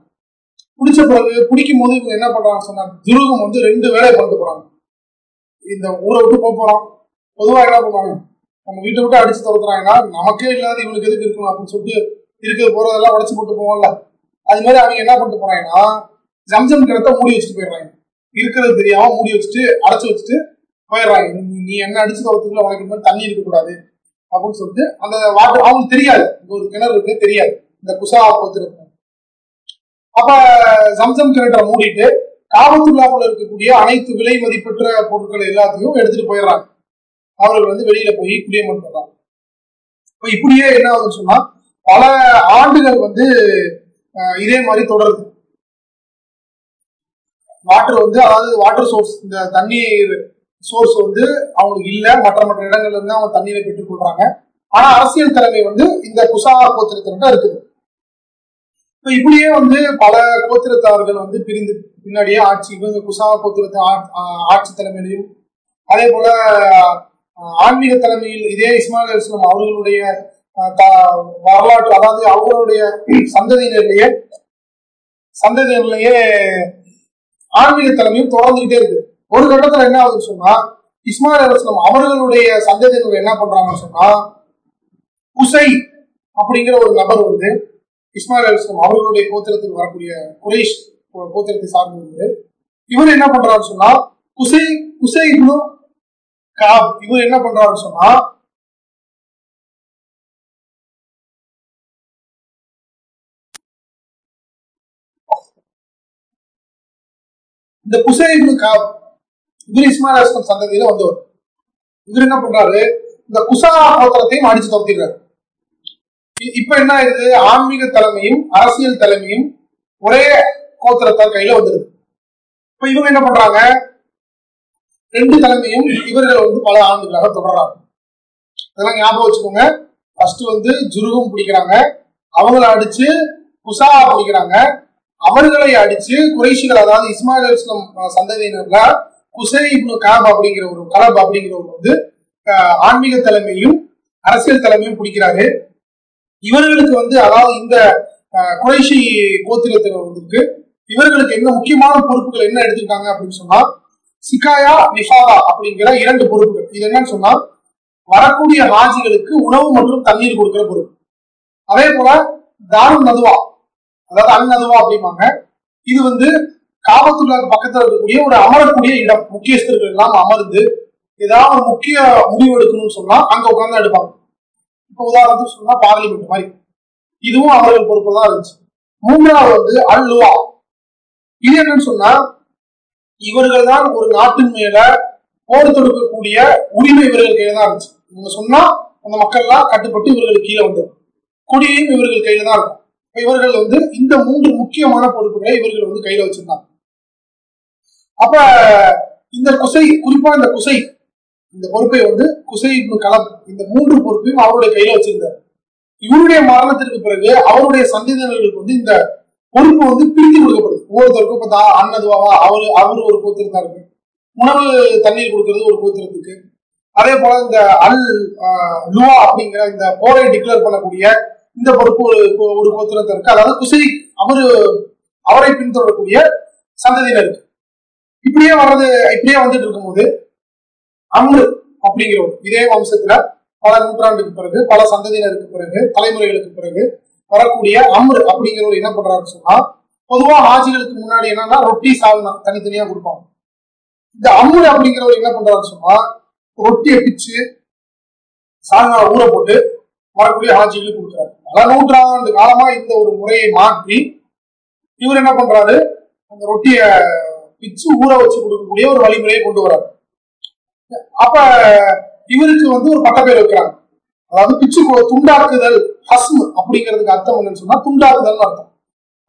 பிடிச்ச பிறகு பிடிக்கும் போது இவங்க என்ன பண்றாங்க சொன்னா துருகம் வந்து ரெண்டு வேலையை பண்ணிட்டு போறாங்க. இந்த ஊரை விட்டு போக போறோம் பொதுவா என்ன பண்ணுவாங்க நம்ம வீட்டை விட்டு அடிச்சு துரத்துறாங்கன்னா நமக்கே இல்லாத இவனுக்கு எதுக்கு இருக்கணும் அப்படின்னு சொல்லிட்டு இருக்கிற போறதெல்லாம் உடச்சு போட்டு போவோம்ல. அது மாதிரி அவங்க என்ன பண்ணிட்டு போறாங்கன்னா ஜம்ஜம் கிணத்தை மூடி வச்சுட்டு போயிடுறாங்க. இருக்கிறது தெரியாம மூடி வச்சுட்டு அடைச்சு வச்சுட்டு போயிடுறாங்க. நீ என்ன அடிச்சு துரத்துக்குள்ள உனக்கு தண்ணி இருக்கக்கூடாது. அப்படின்னு சொல்லிட்டு அந்த வாட்டர் அவங்களுக்கு தெரியாது. இங்க ஒரு கிணறு இருக்கு தெரியாது. இந்த குசா போத்திருக்கும் அப்ப சம்சம் கிணற்றை மூடிட்டு காபத்துள்ளாவில் இருக்கக்கூடிய அனைத்து விலை மதிப்பெற்ற பொருட்கள் எல்லாத்தையும் எடுத்துட்டு போயிடுறாங்க. அவர்கள் வந்து வெளியில போய் குடியமர்ந்துடுறாங்க இப்போ இப்படியே என்ன ஆகுதுன்னு சொன்னா பல ஆண்டுகள் வந்து இதே மாதிரி தொடருது. வாட்டர் வந்து அதாவது வாட்டர் சோர்ஸ் இந்த தண்ணீர் சோர்ஸ் வந்து அவங்களுக்கு இல்ல மற்ற மற்ற இடங்கள்ல இருந்து அவங்க தண்ணீரை பெற்றுக் கொள்றாங்க. ஆனா அரசியல் தலைமை வந்து இந்த குசா கோத்திரத்திட்ட இருக்குது. இப்ப இப்படியே வந்து பல கோத்திரத்தார்கள் வந்து பிரிந்து பின்னாடியே ஆட்சி இவங்க குசா கோத்திரத்தை ஆட்சி தலைமையிலையும் அதே போல ஆன்மீக தலைமையில் இதே இஸ்மாயில் இஸ்லாம் அவர்களுடைய வரலாற்று அதாவது அவர்களுடைய சந்ததியினர்லயே சந்ததியினர்லயே ஆன்மீக தலைமையும் தொடர்ந்துகிட்டே இருக்கு. ஒரு கட்டத்துல என்ன ஆகுதுன்னு சொன்னா இஸ்மாயில் அலுவலம் அவர்களுடைய சந்ததியினர் என்ன பண்றாங்கன்னு சொன்னா குசை அப்படிங்கிற ஒரு நபர் வந்து இஸ்மாயில் அலுவலம் அவர்களுடைய கோத்திரத்தில் வரக்கூடிய குரேஷ் கோத்திரத்தை சார்ந்து வந்து இவர் என்ன பண்றாருன்னு சொன்னா குசை குசை இன்னும் காப் இவர் என்ன பண்றாருன்னு சொன்னா இந்த குசை காப் இவர் இஸ்மாயில் அஸ்லம் சந்ததியில வந்தவர். இவர் என்ன பண்றாரு? இந்த குசா கோத்திரத்தையும் அடிச்சு துரத்திடுறாரு. இப்ப என்ன ஆயிருது ஆன்மீக தலைமையும் அரசியல் தலைமையும் ஒரே கோத்திரத்தார் கையில வந்துருது இப்ப இவங்க என்ன பண்றாங்க? ரெண்டு தலைமையும் இவர்கள் வந்து பல ஆண்டுகளாக தொடர்றாங்க. அதெல்லாம் ஞாபகம் வச்சுக்கோங்க. ஃபர்ஸ்ட் வந்து ஜுருகும் பிடிக்கிறாங்க. அவங்கள அடிச்சு குசா பிடிக்கிறாங்க. அவர்களை அடிச்சு குறைஷிகள் அதாவது இஸ்மாயில் இஸ்லாம் சந்ததியினர்கள் குசை இப்னு காப் அப்படிங்கிற ஒரு கலப் அப்படிங்கிறவர் வந்து ஆன்மீக தலைமையும் அரசியல் தலைமையும் பிடிக்கிறாரு. இவர்களுக்கு வந்து அதாவது இந்த குறைஷி கோத்திரத்தினர் வந்து இவர்களுக்கு என்ன முக்கியமான பொறுப்புகள் என்ன எடுத்திருக்காங்க அப்படின்னு சொன்னா சிக்காயா நிஃபாதா அப்படிங்கிற இரண்டு பொறுப்புகள். இது என்னன்னு சொன்னா வரக்கூடிய ராஜிகளுக்கு உணவு மற்றும் தண்ணீர் கொடுக்கிற பொறுப்பு. அதே போல தாரும் நதுவா அதாவது அந்நதுவா அப்படிம்பாங்க. இது வந்து காபத்துள்ள பக்கத்துல இருக்கக்கூடிய ஒரு அமரக்கூடிய இடம் முக்கியஸ்தர்கள் எல்லாம் அமர்ந்து ஏதாவது ஒரு முக்கிய முடிவு எடுக்கணும்னு சொன்னா அங்க உட்காந்து எடுப்பாங்க. இப்ப உதாரணத்துக்கு சொன்னா பார்லிமெண்ட் மாதிரி. இதுவும் அவர்கள் பொறுப்பு தான் இருந்துச்சு. மூன்றாவது வந்து அல்லுவா இது என்னன்னு சொன்னா இவர்கள் தான் ஒரு நாட்டின் மேல போர் தொடுக்கக்கூடிய உரிமை இவர்கள் கையில தான் இருந்துச்சு. இவங்க சொன்னா அந்த மக்கள்லாம் கட்டுப்பட்டு இவர்கள் கீழே வந்துடும் குடியும் இவர்கள் கையில தான் இருக்கும். இவர்கள் வந்து இந்த மூன்று முக்கியமான பொறுப்புகளை இவர்கள் வந்து கையில வச்சிருந்தாங்க. அப்ப இந்த குசை குறிப்பா இந்த குசை இந்த பொறுப்பை வந்து குசை கலம் இந்த மூன்று பொறுப்பையும் அவருடைய கையில வச்சிருந்தார். இவருடைய மரணத்திற்கு பிறகு அவருடைய சந்ததியினர்களுக்கு வந்து இந்த பொறுப்பு வந்து பிரித்து கொடுக்கப்படுது. ஒவ்வொருத்தருக்கும் பார்த்தா அன்னதுவாவா அவரு அவரு ஒரு கோத்திரத்தாருக்கு. உணவு தண்ணீர் கொடுக்கறது ஒரு கோத்திரத்துக்கு. அதே போல இந்த அல் லுவா அப்படிங்கிற இந்த போரை டிக்ளேர் பண்ணக்கூடிய இந்த பொறுப்பு ஒரு ஒரு கோத்திரத்திற்கு அதாவது குசை அவரு அவரை பின்தொடரக்கூடிய சந்ததியினருக்கு. இப்படியே வர்றது இப்படியே வந்துட்டு இருக்கும்போது அம்ரு அப்படிங்கிறவர் இதே வம்சத்துல பல நூற்றாண்டுக்கு பிறகு பல சந்ததியினருக்கு பிறகு தலைமுறைகளுக்கு பிறகு வரக்கூடிய அம்ரு அப்படிங்கிறவர் என்ன பண்றாரு சொன்னா பொதுவா ஹாஜிகளுக்கு முன்னாடி என்னன்னா ரொட்டி சால்னா தனித்தனியா கொடுப்பாங்க. இந்த அம்ரு அப்படிங்கிறவர் என்ன பண்றாரு சொன்னா ரொட்டியை பிச்சு சால்னா ஊற போட்டு வரக்கூடிய ஹாஜிகளுக்கு கொடுக்குறாரு. பல நூற்றாண்டு காலமா இந்த ஒரு முறையை மாற்றி இவர் என்ன பண்றாரு அந்த ரொட்டியை பிச்சு ஊற வச்சு கொடுக்கக்கூடிய ஒரு வழிமுறையை கொண்டு வராங்க அப்ப இவருக்கு வந்து ஒரு பட்டப்பேர் வைக்கிறாங்க. அதாவது பிச்சு துண்டாக்குதல் ஹஸ்ம் அப்படிங்கிறதுக்கு அர்த்தம் என்னன்னு சொன்னா துண்டாக்குதல் அர்த்தம்.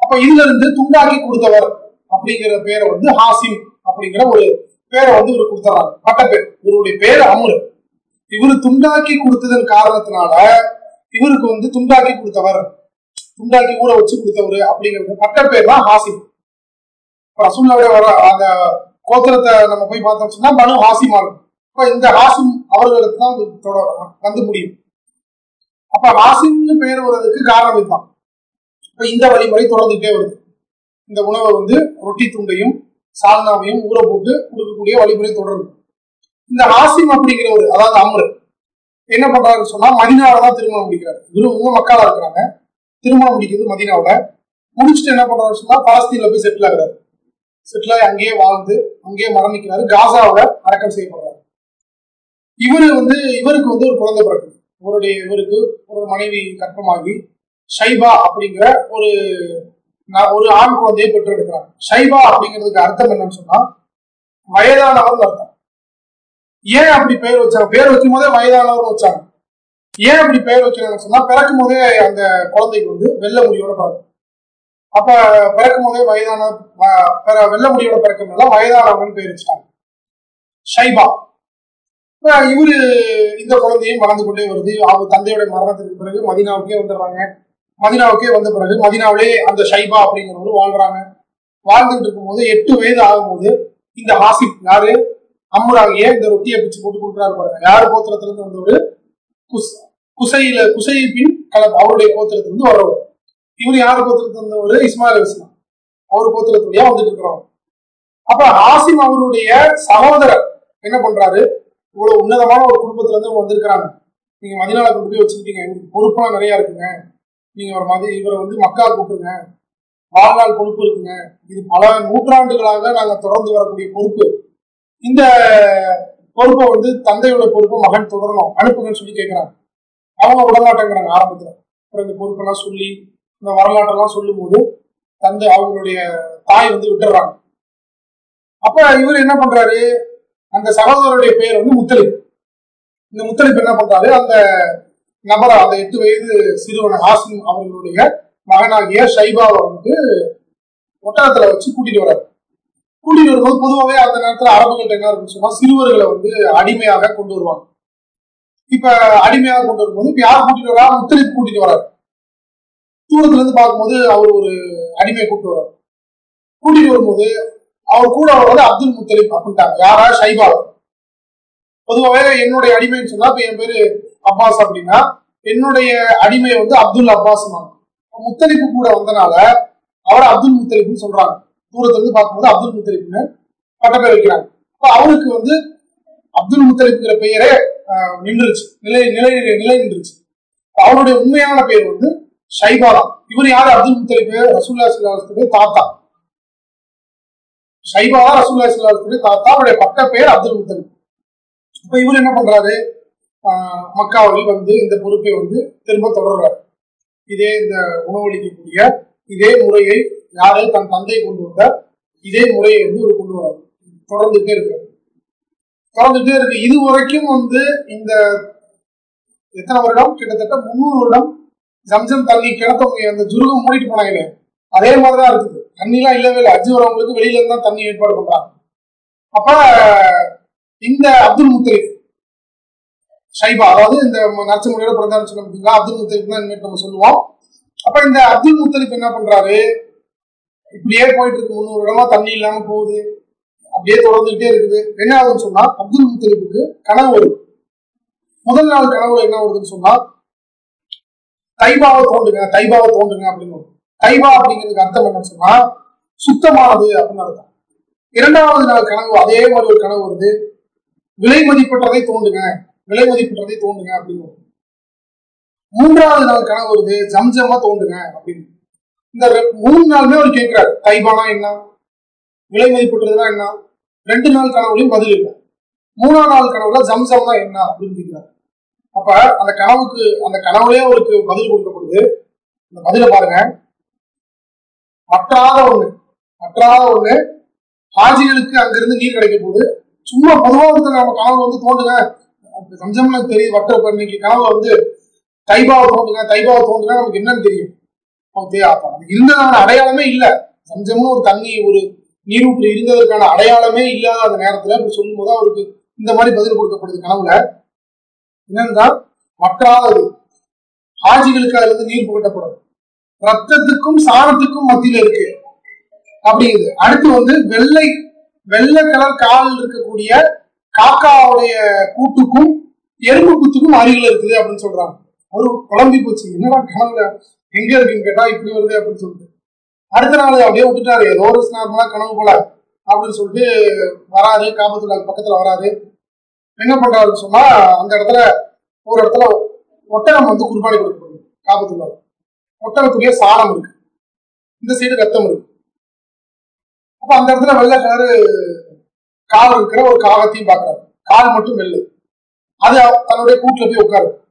அப்ப இதுல இருந்து துண்டாக்கி கொடுத்தவர் அப்படிங்கிற பேரை வந்து ஹாசிம் அப்படிங்கிற ஒரு பேரை வந்து இவர் கொடுத்துறாங்க பட்டப்பேர். இவருடைய பேர் அமுல். இவரு துண்டாக்கி கொடுத்ததன் காரணத்தினால இவருக்கு வந்து துண்டாக்கி கொடுத்தவர். துண்டாக்கி ஊற வச்சு கொடுத்தவர் அப்படிங்கிறது பட்டப்பேர் தான் ஹாசிம். ரசூல்லாவுடைய வர அந்த கோத்திரத்தை நம்ம போய் பார்த்தோம் சொன்னா பனு ஹாசிமா இருக்கும். இப்ப இந்த ஹாசிம் அவர்களுக்கு தான் வந்து தொட- வந்து முடியும். அப்ப ஹாசிம்னு பெயர் வர்றதுக்கு காரணம் இதுதான். இப்ப இந்த வழிமுறை தொடர்ந்துட்டே வருது. இந்த உணவை வந்து ரொட்டி துண்டையும் சால்னாவையும் ஊற போட்டு கொடுக்கக்கூடிய வழிமுறை தொடருது. இந்த ஹாசிம் அப்படிங்கிறவர் அதாவது அம்ரு என்ன பண்றாருன்னு சொன்னா மதினாவில தான் திருமணம் முடிக்கிறார். இவரு உங்க மக்களா இருக்கிறாங்க. திருமணம் முடிக்கிறது மதினாவில முடிச்சுட்டு என்ன பண்றாரு சொன்னா பாலஸ்தீன்ல போய் செட்டில் ஆகுறாரு. செட்டிலாகி அங்கேயே வாழ்ந்து அங்கேயே மரணிக்கிறாரு. காசாவில் அடக்கம் செய்யப்படுறாரு. இவரு வந்து இவருக்கு வந்து ஒரு குழந்தை பிறகு இவருடைய இவருக்கு ஒரு மனைவி கற்பமாகி ஷைபா அப்படிங்கிற ஒரு ஒரு ஆண் குழந்தையை பெற்றெடுக்கிறாங்க ஷைபா அப்படிங்கிறதுக்கு அர்த்தம் என்னன்னு சொன்னா வயதானவர் அர்த்தம். ஏன் அப்படி பெயர் வச்சாங்க? பேர் வைக்கும் போதே வயதானவர் வச்சாங்க. ஏன் அப்படி பெயர் வைக்கிறாங்கன்னு சொன்னா பிறக்கும் போதே அந்த குழந்தைக்கு வந்து வெள்ளை முடியோட பிறக்கும். அப்ப பிறக்கும் போதே வயதான வெள்ள முடியோட பிறக்கும் முடியோட வயதானவங்கன்னு பேர் வச்சுட்டாங்க. ஷைபா. இவரு இந்த குழந்தையும் வளர்ந்து கொண்டே வருது. அவங்க தந்தையோட மரணத்துக்கு பிறகு மதினாவுக்கே வந்துடுறாங்க. மதினாவுக்கே வந்த பிறகு மதினாவிலே அந்த ஷைபா அப்படிங்கிறவங்க வாழ்றாங்க. வாழ்ந்துட்டு இருக்கும்போது எட்டு வயது ஆகும்போது இந்த ஹாசிப் யாரு? அம்முராகிய இந்த ரொட்டியை பிச்சு போட்டு கொடுக்குறாரு பாருங்க. யாரு கோத்திரத்துல இருந்து வந்தவர்? குஸ் குசையில குசை பின் கலப் அவருடைய கோத்திரத்திலிருந்து வரவர் இவர் யாரு கோத்திரத்துல இருந்தவர்? இஸ்மாயில் இஸ்லாம். அவர் கோத்திரத்துலயா வந்துட்டு இருக்கிறோம் அப்ப ஆசிம் அவருடைய சகோதரர் என்ன பண்றாரு? இவ்வளவு உன்னதமான ஒரு குடும்பத்துல இருந்து வந்திருக்கிறாங்க. நீங்க மதினால கொண்டு போய் வச்சுக்கிட்டீங்க. இவருக்கு பொறுப்பெல்லாம் நிறைய இருக்குங்க. நீங்க ஒரு மதி இவரை வந்து மக்கா கூப்பிடுங்க. வாழ்நாள் பொறுப்பு இருக்குங்க. இது பல நூற்றாண்டுகளாக நாங்கள் தொடர்ந்து வரக்கூடிய பொறுப்பு. இந்த பொறுப்பை வந்து தந்தையோட பொறுப்பை மகன் தொடரணும் அனுப்புங்கன்னு சொல்லி கேட்கிறாங்க அவங்க உடலாட்டங்கிறாங்க ஆரம்பத்துல. அப்புறம் இந்த பொறுப்பெல்லாம் சொல்லி இந்த வரலாற்றெல்லாம் சொல்லும் போது தந்தை அவங்களுடைய தாய் வந்து விட்டுறாங்க. அப்ப இவர் என்ன பண்றாரு? அந்த சகோதரருடைய பெயர் வந்து முத்தலிப். இந்த முத்தலிப் என்ன பண்றாரு? அந்த நபரை அந்த எட்டு வயது சிறுவன் ஹாசிம் அவர்களுடைய மகனாகிய ஷைபாவை வந்து ஒட்டகத்துல வச்சு கூட்டிட்டு வர்றாரு. கூட்டிட்டு வரும்போது பொதுவாகவே அந்த நேரத்துல அரபுகள்ட்ட என்ன இருக்குன்னு சொன்னா சிறுவர்களை வந்து அடிமையாக கொண்டு வருவாங்க. இப்ப அடிமையாக கொண்டு வரும்போது இப்ப யார் கூட்டிட்டு வரா? முத்தலிப் கூட்டிட்டு வர்றாரு. தூரத்துல இருந்து பார்க்கும்போது அவர் ஒரு அடிமையை கூப்பிட்டு வர்றாரு. கூட்டிட்டு வரும்போது அவர் கூட வர்றது அப்துல் முத்தலிப் அப்படின்ட்டாங்க. யாரா? ஷைபால். பொதுவாகவே என்னுடைய அடிமைன்னு சொன்னா இப்ப என் பேரு அப்பாஸ் அப்படின்னா என்னுடைய அடிமை வந்து அப்துல் அப்பாஸ் முத்தலிப்பு கூட வந்தனால அவரை அப்துல் முத்தலிப்னு சொல்றாங்க. தூரத்துல இருந்து பார்க்கும்போது அப்துல் முத்தலிப்னு பட்ட வைக்கிறாங்க. அப்ப அவருக்கு வந்து அப்துல் முத்தலிப்ங்கிற பெயரே நின்றுச்சு நிலை நிலை நிலை நின்றுச்சு அவருடைய உண்மையான பெயர் வந்து ஷைபா இவர் யாரு? அப்துல் முத்தலிபு ரசூல்லா சுல்லாத்துடைய தாத்தா. ஷைபா ரசூல்லா சுல்லாத்துடைய தாத்தா அவருடைய பட்ட பேர் அப்துல் முத்தலிப். இப்ப இவர் என்ன பண்றாரு? ஆஹ், மக்காவில் வந்து இந்த பொறுப்பை வந்து திரும்ப தொடர்றாரு. இதே இந்த உணவளிக்கக்கூடிய இதே முறையை யாரு தன் தந்தை கொண்டு வந்த இதே முறையை வந்து இவர் கொண்டு வராரு தொடர்ந்துட்டே இருக்காரு தொடர்ந்துட்டே இருக்கு. இது வரைக்கும் வந்து இந்த எத்தனை வருடம்? கிட்டத்தட்ட முந்நூறு வருடம் ஜம்ஜம் தண்ணி கிணத்த அந்த ஜுருகம் மூடிட்டு போனாங்க அதே மாதிரிதான் இருக்குது. தண்ணிலாம் இல்லவே இல்லை. அஜி வரவங்களுக்கு வெளியில இருந்து தான் தண்ணி ஏற்பாடு பண்றாங்க. அப்ப இந்த அப்துல் முத்தலிப் ஷைபா அதாவது இந்த நரச பிறந்தாரு சொன்ன பார்த்தீங்களா அப்துல் முத்தலிப் தான் நம்ம சொல்லுவோம். அப்ப இந்த அப்துல் முத்தலிப் என்ன பண்றாரு? இப்படியே போயிட்டு இருக்கு முந்நூறு இடமா தண்ணி இல்லாம போகுது. அப்படியே தொடர்ந்துகிட்டே இருக்குது. என்ன ஆகுதுன்னு சொன்னா அப்துல் முத்தலிப்புக்கு கனவு வருது முதல் நாள் கனவுல என்ன வருதுன்னு சொன்னா தைபாவை தோண்டுங்க தைபாவை தோண்டுங்க அப்படின்னு வரும். தைபா அப்படிங்கிறதுக்கு அர்த்தம் என்ன சொன்னா சுத்தமானது அப்படின்னு அர்த்தம். இரண்டாவது நாள் கனவு அதே மாதிரி ஒரு கனவு வருது. விலை மதிப்பற்றதை தோண்டுங்க விலை மதிப்பற்றதை தோண்டுங்க அப்படின்னு மூன்றாவது நாள் கனவு வருது ஜம்ஜமா தோண்டுங்க அப்படின்னு. இந்த ரெ- மூணு நாளுமே அவர் கேட்கிறார் தைபானா என்ன? விலை மதிப்பற்றதுனா என்ன? ரெண்டு நாள் கனவுலையும் பதில் இல்லை. மூணாம் நாள் கனவுல ஜம்சம்னா என்ன அப்படின்னு கேட்கிறார். அப்ப அந்த கனவுக்கு அந்த கனவுலயே அவருக்கு பதில் கொடுக்கப்படுது. அந்த பதில பாருங்க. மற்றாத ஒண்ணு மற்றாத ஒண்ணு ஹாஜிகளுக்கு அங்கிருந்து நீர் கிடைக்க போகுது சும்மா பொதுவாக ஒருத்தர் நம்ம கனவு வந்து தோண்டுங்க அப்ப தெரியும் வட்ட இன்னைக்கு கனவு வந்து தைபாவை தோண்டுங்க தைபாவை தோண்டுங்க நமக்கு என்னன்னு தெரியும். இருந்ததான அடையாளமே இல்லை. சஞ்சம்னு ஒரு தண்ணி ஒரு நீரூற்று இருந்ததற்கான அடையாளமே இல்லாத அந்த நேரத்துல அப்படி சொல்லும் போது அவருக்கு இந்த மாதிரி பதில் கொடுக்கப்படுது கனவுல. என்னென்றால் மற்றாதது ஹாஜிகளுக்கு அதுல இருந்து நீர் புகட்டப்படும். ரத்தத்துக்கும் சாணத்துக்கும் மத்தியில இருக்கு. அப்படிங்குது அடுத்து வந்து வெள்ளை வெள்ளை கலர் காலில் இருக்கக்கூடிய காக்காவுடைய கூட்டுக்கும் எறும்பு குத்துக்கும் அருகில் இருக்குது அப்படின்னு சொல்றாங்க. ஒரு குழம்பி போச்சு. என்னடா கனவுல எங்க இருக்குன்னு கேட்டா இப்படி வருது அப்படின்னு சொல்லிட்டு. அடுத்த நாள் அப்படியே விட்டுட்டாரு. ஏதோ ஒரு நார்மலா கனவு போல அப்படின்னு சொல்லிட்டு வராரு. காபத்துல பக்கத்துல வராரு. என்ன பண்றாருன்னு சொன்னா அந்த இடத்துல ஒரு இடத்துல ஒட்டகம் வந்து குர்பானி கொடுக்கப்படுது. காபத்துல ஒட்டகத்துடைய சாணம் இருக்கு. இந்த சைடு ரத்தம் இருக்கு. அப்ப அந்த இடத்துல வெள்ளை கலரு கால் இருக்கிற ஒரு காகத்தையும் பாக்குறாரு கால் மட்டும் வெள்ளு. அது தன்னுடைய கூட்டுல போய் உட்காரு.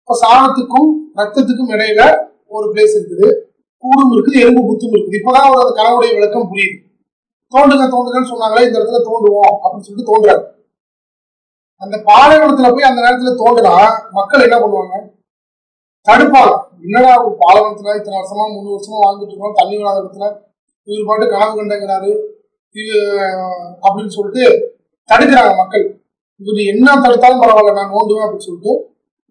இப்ப சாணத்துக்கும் ரத்தத்துக்கும் இடையில ஒரு பிளேஸ் இருக்குது. கூடும் இருக்குது எறும்பு புத்தும் இருக்குது. இப்பதான் அவர் அந்த கனவுடைய விளக்கம் புரியுது. தோண்டுங்க தோண்டுங்கன்னு சொன்னாங்களே இந்த இடத்துல தோண்டுவோம் அப்படின்னு சொல்லிட்டு தோன்றாரு. அந்த பாலைவனத்துல போய் அந்த நேரத்துல தோண்டுனா மக்கள் என்ன பண்ணுவாங்க? தடுப்பாங்க. என்னடா ஒரு பாலைவனத்துல இத்தனை வருஷமா மூணு வருஷமா வாழ்ந்துட்டு இருக்கோம் தண்ணி விழாத இடத்துல இவர் பாட்டு கனவு கண்டங்கிறாரு இது அப்படின்னு சொல்லிட்டு தடுக்கிறாங்க மக்கள். இவர் என்ன தடுத்தாலும் பரவாயில்ல நான் நோண்டுவேன் அப்படின்னு சொல்லிட்டு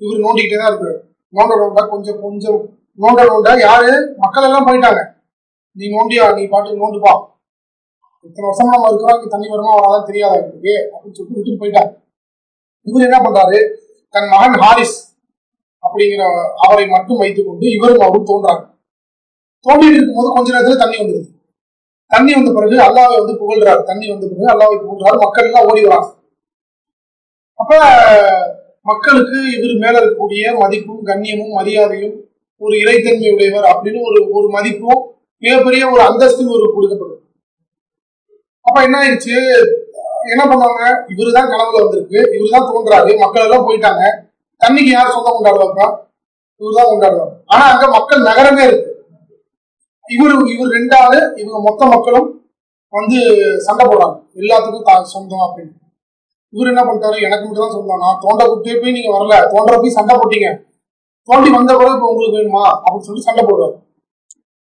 இவர் நோண்டிக்கிட்டே தான் இருக்காரு. நோண்ட நோண்டா கொஞ்சம் கொஞ்சம் நோண்ட நோண்டா யாரு? மக்கள் எல்லாம் போயிட்டாங்க. நீ நோண்டியா நீ பாட்டுக்கு நோண்டுப்பா. இத்தனை வருஷமா நம்ம இருக்கிறோம் தண்ணி வருமா வராதான் தெரியாதா இருக்கு அப்படின்னு சொல்லிட்டு விட்டுட்டு போயிட்டாங்க. இவர் என்ன பண்றாரு? தன் மகன் ஹாரிஸ் அப்படிங்கிற அவரை மட்டும் வைத்துக் கொண்டு இவரும் அவரும் தோன்றாங்க தோண்டிட்டு இருக்கும்போது கொஞ்ச நேரத்துல தண்ணி வந்துருது. தண்ணி வந்த பிறகு அல்லாவை வந்து புகழ்றாரு. தண்ணி வந்த பிறகு அல்லாவை புகழ்றாரு. மக்கள் எல்லாம் ஓடி வராங்க. அப்ப மக்களுக்கு இவர் மேல இருக்கக்கூடிய மதிப்பும் கண்ணியமும் மரியாதையும் ஒரு இறைத்தன்மை உடையவர் அப்படின்னு ஒரு ஒரு மதிப்பும் மிகப்பெரிய ஒரு அந்தஸ்தும் ஒரு கொடுக்கப்படும். அப்ப என்ன ஆயிடுச்சு? என்ன பண்ணாங்க இவருதான் கனவுல வந்திருக்கு. இவருதான் தோன்றாரு மக்கள் எல்லாம் போயிட்டாங்க. தண்ணிக்கு யார் சொந்தம் கொண்டாடுவாப்பா இவருதான் கொண்டாடுவாங்க. ஆனா அங்க மக்கள் நகரமே இருக்கு. இவரு இவர் ரெண்டு ஆளு இவங்க மொத்த மக்களும் வந்து சண்டை போடுறாங்க. எல்லாத்துக்கும் சொந்தம் அப்படின்னு. இவர் என்ன பண்ணிட்டாரு? எனக்கு மட்டும் தான் சொந்தம். நான் தோண்ட கூப்பிட்டே போய் நீங்க வரல. தோன்ற போய் சண்டை போட்டீங்க. தோண்டி வந்த பிறகு இப்ப உங்களுக்கு வேணுமா? அப்படின்னு சொல்லிட்டு சண்டை போடுவாரு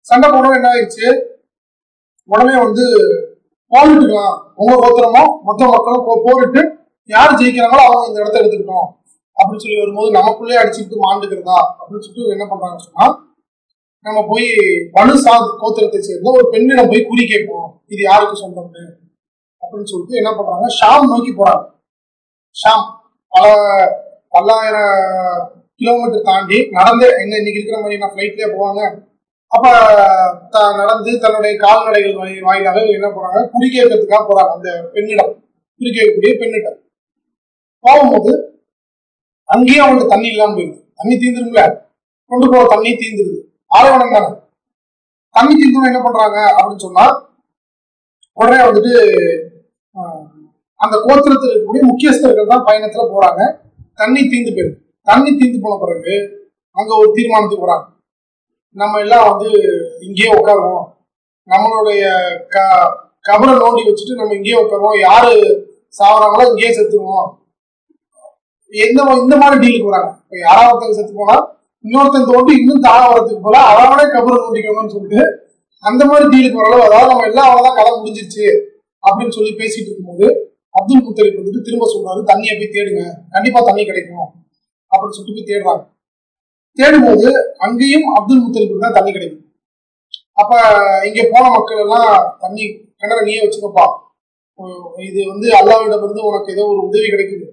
சண்டை போடுறது என்ன ஆயிடுச்சு? உடனே வந்து போரிட்டுக்கலாம் உங்க கோத்திரமோ மொத்த மக்களும் போ- போரிட்டு யார் ஜெயிக்கிறாங்களோ அவங்க இந்த இடத்த எடுத்துக்கிட்டோம் அப்படின்னு சொல்லி வரும்போது நமக்குள்ளே அடிச்சுட்டு மாண்டுக்கிறதா? அப்படின்னு சொல்லிட்டு என்ன பண்றாங்க சொன்னா நம்ம போய் பனு சாத் கோத்திரத்தை சேர்ந்த ஒரு பெண்ணிடம் போய் குறி கேட்போம். இது யாருக்கு சொந்தம்னு? அப்படின்னு சொல்லிட்டு என்ன பண்றாங்க ஷாம் நோக்கி போறாங்க. ஷாம் பல பல்லாயிரம் கிலோமீட்டர் தாண்டி நடந்தே எங்க இன்னைக்கு இருக்கிற மாதிரி நான் ஃபிளைட்லேயே போவாங்க? அப்ப த- நடந்து தன்னுடைய கால்நடைகள் வாயிலாக என்ன போறாங்க? குடி கேட்கறதுக்காக போறாங்க. அந்த பெண்ணிடம். குடி கேட்கக்கூடிய பெண்ணிடம். போகும்போது அங்கேயும் அவங்களுக்கு தண்ணி இல்லாம போயிடுது. தண்ணி தீந்துருங்கள கொண்டு போற தண்ணி தீந்துருது. ஆலவனம் தானே. தண்ணி தீந்துரும் என்ன பண்றாங்க? அப்படின்னு சொன்னா உடனே வந்துட்டு அந்த கோத்திரத்தில் இருக்கக்கூடிய முக்கியஸ்தர்கள் தான் பயணத்துல போறாங்க. தண்ணி தீந்து போயிருக்கு தண்ணி தீந்து போன பிறகு அங்க ஒரு தீர்மானத்துக்கு போறாங்க நம்ம எல்லாம் வந்து இங்கேயே உட்காருவோம். நம்மளுடைய க கபரை நோண்டி வச்சுட்டு நம்ம இங்கேயே உட்காருவோம். யாரு சாவறாங்களோ இங்கேயே செத்துருவோம். எந்த இந்த மாதிரி டீலுக்கு வராங்க. இப்ப யாராவது ஒருத்தங்க செத்து போனா இன்னொருத்தன் தோண்டி இன்னும் தாழ வரதுக்கு போல அவனே கபரை நோண்டிக்கணும்னு சொல்லிட்டு அந்த மாதிரி டீலுக்கு வரளவு அதாவது நம்ம எல்லாம் அவ்வளவுதான் கதை முடிஞ்சிருச்சு அப்படின்னு சொல்லி பேசிட்டு இருக்கும்போது அப்துல் முத்தலிப் வந்துட்டு திரும்ப சொல்றாரு தண்ணியை போய் தேடுங்க. கண்டிப்பா தண்ணி கிடைக்கும் அப்படின்னு சொல்லிட்டு போய் தேடுறாங்க. தேடும்போது அங்கேயும் அப்துல் முத்தலிப்புக்கு தான் தண்ணி கிடைக்கும். அப்ப இங்க போன மக்கள் எல்லாம் தண்ணி கிணறு நீயே வச்சுக்கப்பா. இது வந்து அல்லாவிடம் இருந்து உனக்கு ஏதோ ஒரு உதவி கிடைக்குது.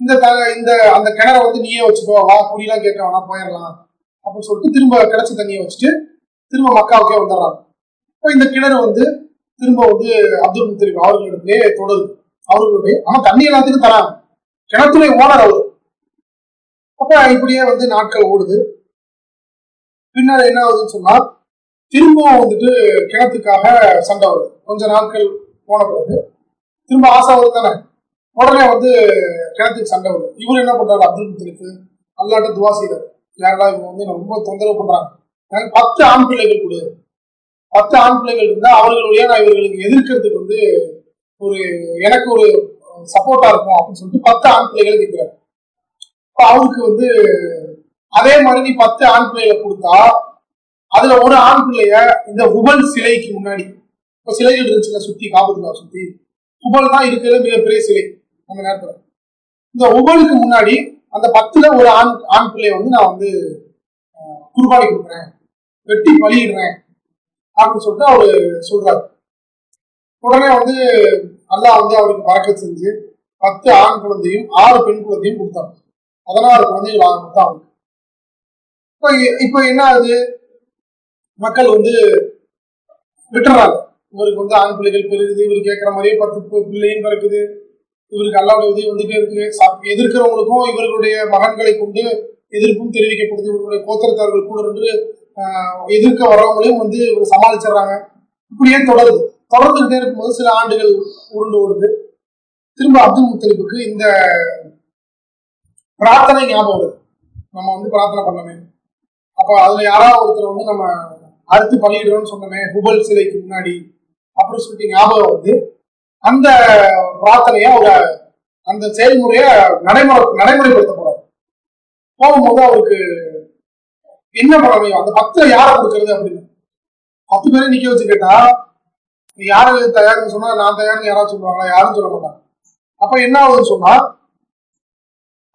இந்த த இந்த அந்த கிணற வந்து நீயே வச்சுக்கோ. வா குடிலாம் கேட்க வேணாம் போயிடலாம். அப்படின்னு சொல்லிட்டு திரும்ப கிடைச்ச தண்ணியை வச்சுட்டு திரும்ப மக்காவுக்கே வந்துடுறாங்க. இப்போ இந்த கிணறு வந்து திரும்ப வந்து அப்துல் முத்தலிப் அவர்களிடமே தொடருது. அவர்களுடைய ஆனா தண்ணி எல்லாத்துக்கும் தராங்க. கிணத்துல ஓனர் அவர். அப்ப இப்படியே வந்து நாட்கள் ஓடுது. பின்னர் என்ன ஆகுதுன்னு சொன்னா திரும்பவும் வந்துட்டு கிணத்துக்காக சண்டை வருது கொஞ்ச நாட்கள் போன பிறகு திரும்ப ஆசை வருது தானே? உடனே வந்து கிணத்துக்கு சண்டை வருது இவரு என்ன பண்றாரு? அப்துல் முத்தலிக்கு அல்லாட்ட துவா செய்யறாரு யாரா இவங்க வந்து ரொம்ப தொந்தரவு பண்றாங்க. எனக்கு பத்து ஆண் பிள்ளைகள் கொடு. பத்து ஆண் பிள்ளைகள் இருந்தா அவர்களுடைய நான் இவர்களுக்கு எதிர்க்கிறதுக்கு வந்து ஒரு எனக்கு ஒரு சப்போர்ட்டா இருக்கும் அப்படின்னு சொல்லிட்டு பத்து ஆண் பிள்ளைகளை கேட்கிறாரு. அவருக்கு வந்து அதே மாதிரி நீ பத்து ஆண் பிள்ளைய கொடுத்தா அதுல ஒரு ஆண் பிள்ளைய இந்த உபல் சிலைக்கு முன்னாடி இப்ப சிலைகள் இருந்துச்சுல சுத்தி காபத்துக்கா சுத்தி உபல் தான் இருக்கிறது மிகப்பெரிய சிலை அந்த நேரத்துல. இந்த உபலுக்கு முன்னாடி அந்த பத்துல ஒரு ஆண் ஆண் பிள்ளைய வந்து நான் வந்து அஹ், கொடுக்குறேன் வெட்டி பலியிடுறேன் அப்படின்னு சொல்லிட்டு அவரு சொல்றாரு. உடனே வந்து அல்லாஹ் வந்து அவருக்கு பறக்க செஞ்சு பத்து ஆண் குழந்தையும் ஆறு பெண் குழந்தையும் கொடுத்தாங்க பதினாறு குழந்தைகள் ஆக இப்ப இப்ப என்ன ஆகுது மக்கள் வந்து விட்டுறாங்க. இவருக்கு வந்து ஆண் பிள்ளைகள் பெருகுது இவர் கேட்கிற மாதிரியே பத்து பிள்ளையும் பிறக்குது. இவருக்கு அல்லாவுடைய உதவி வந்துட்டே இருக்கு எதிர்க்கிறவங்களுக்கும் இவர்களுடைய மகன்களை கொண்டு எதிர்ப்பும் தெரிவிக்கப்படுது. இவர்களுடைய கோத்திரத்தார்கள் கூட இருந்து எதிர்க்க வரவங்களையும் வந்து இவர் சமாளிச்சிடுறாங்க. இப்படியே தொடருது. தொடர்ந்துகிட்டே இருக்கும்போது சில ஆண்டுகள் உருண்டு ஓடுது. திரும்ப அப்துல் முத்தலிப்புக்கு இந்த பிரார்த்தனை ஞாபகம் வருது நம்ம வந்து பிரார்த்தனை பண்ணமே. அப்ப அதுல யாராவது ஒருத்தர் வந்து நம்ம அறுத்து பலியிடுறோம்னு சொன்னோமே ஹுபல் சிலைக்கு முன்னாடி அப்படின்னு சொல்லிட்டு ஞாபகம் வந்து அந்த பிரார்த்தனைய ஒரு அந்த செயல்முறைய நடைமுறை நடைமுறைப்படுத்த போறாரு. போகும்போது அவருக்கு என்ன பண்ண முடியும் அந்த பத்துல யாரை கொடுக்கறது அப்படின்னு. பத்து பேரை நிக்க வச்சு கேட்டா யாரு தயார்னு சொன்னா நான் தயார்னு யாராவது சொல்லுவாங்களா? யாரும் சொல்ல மாட்டாங்க. அப்ப என்ன ஆகுதுன்னு சொன்னா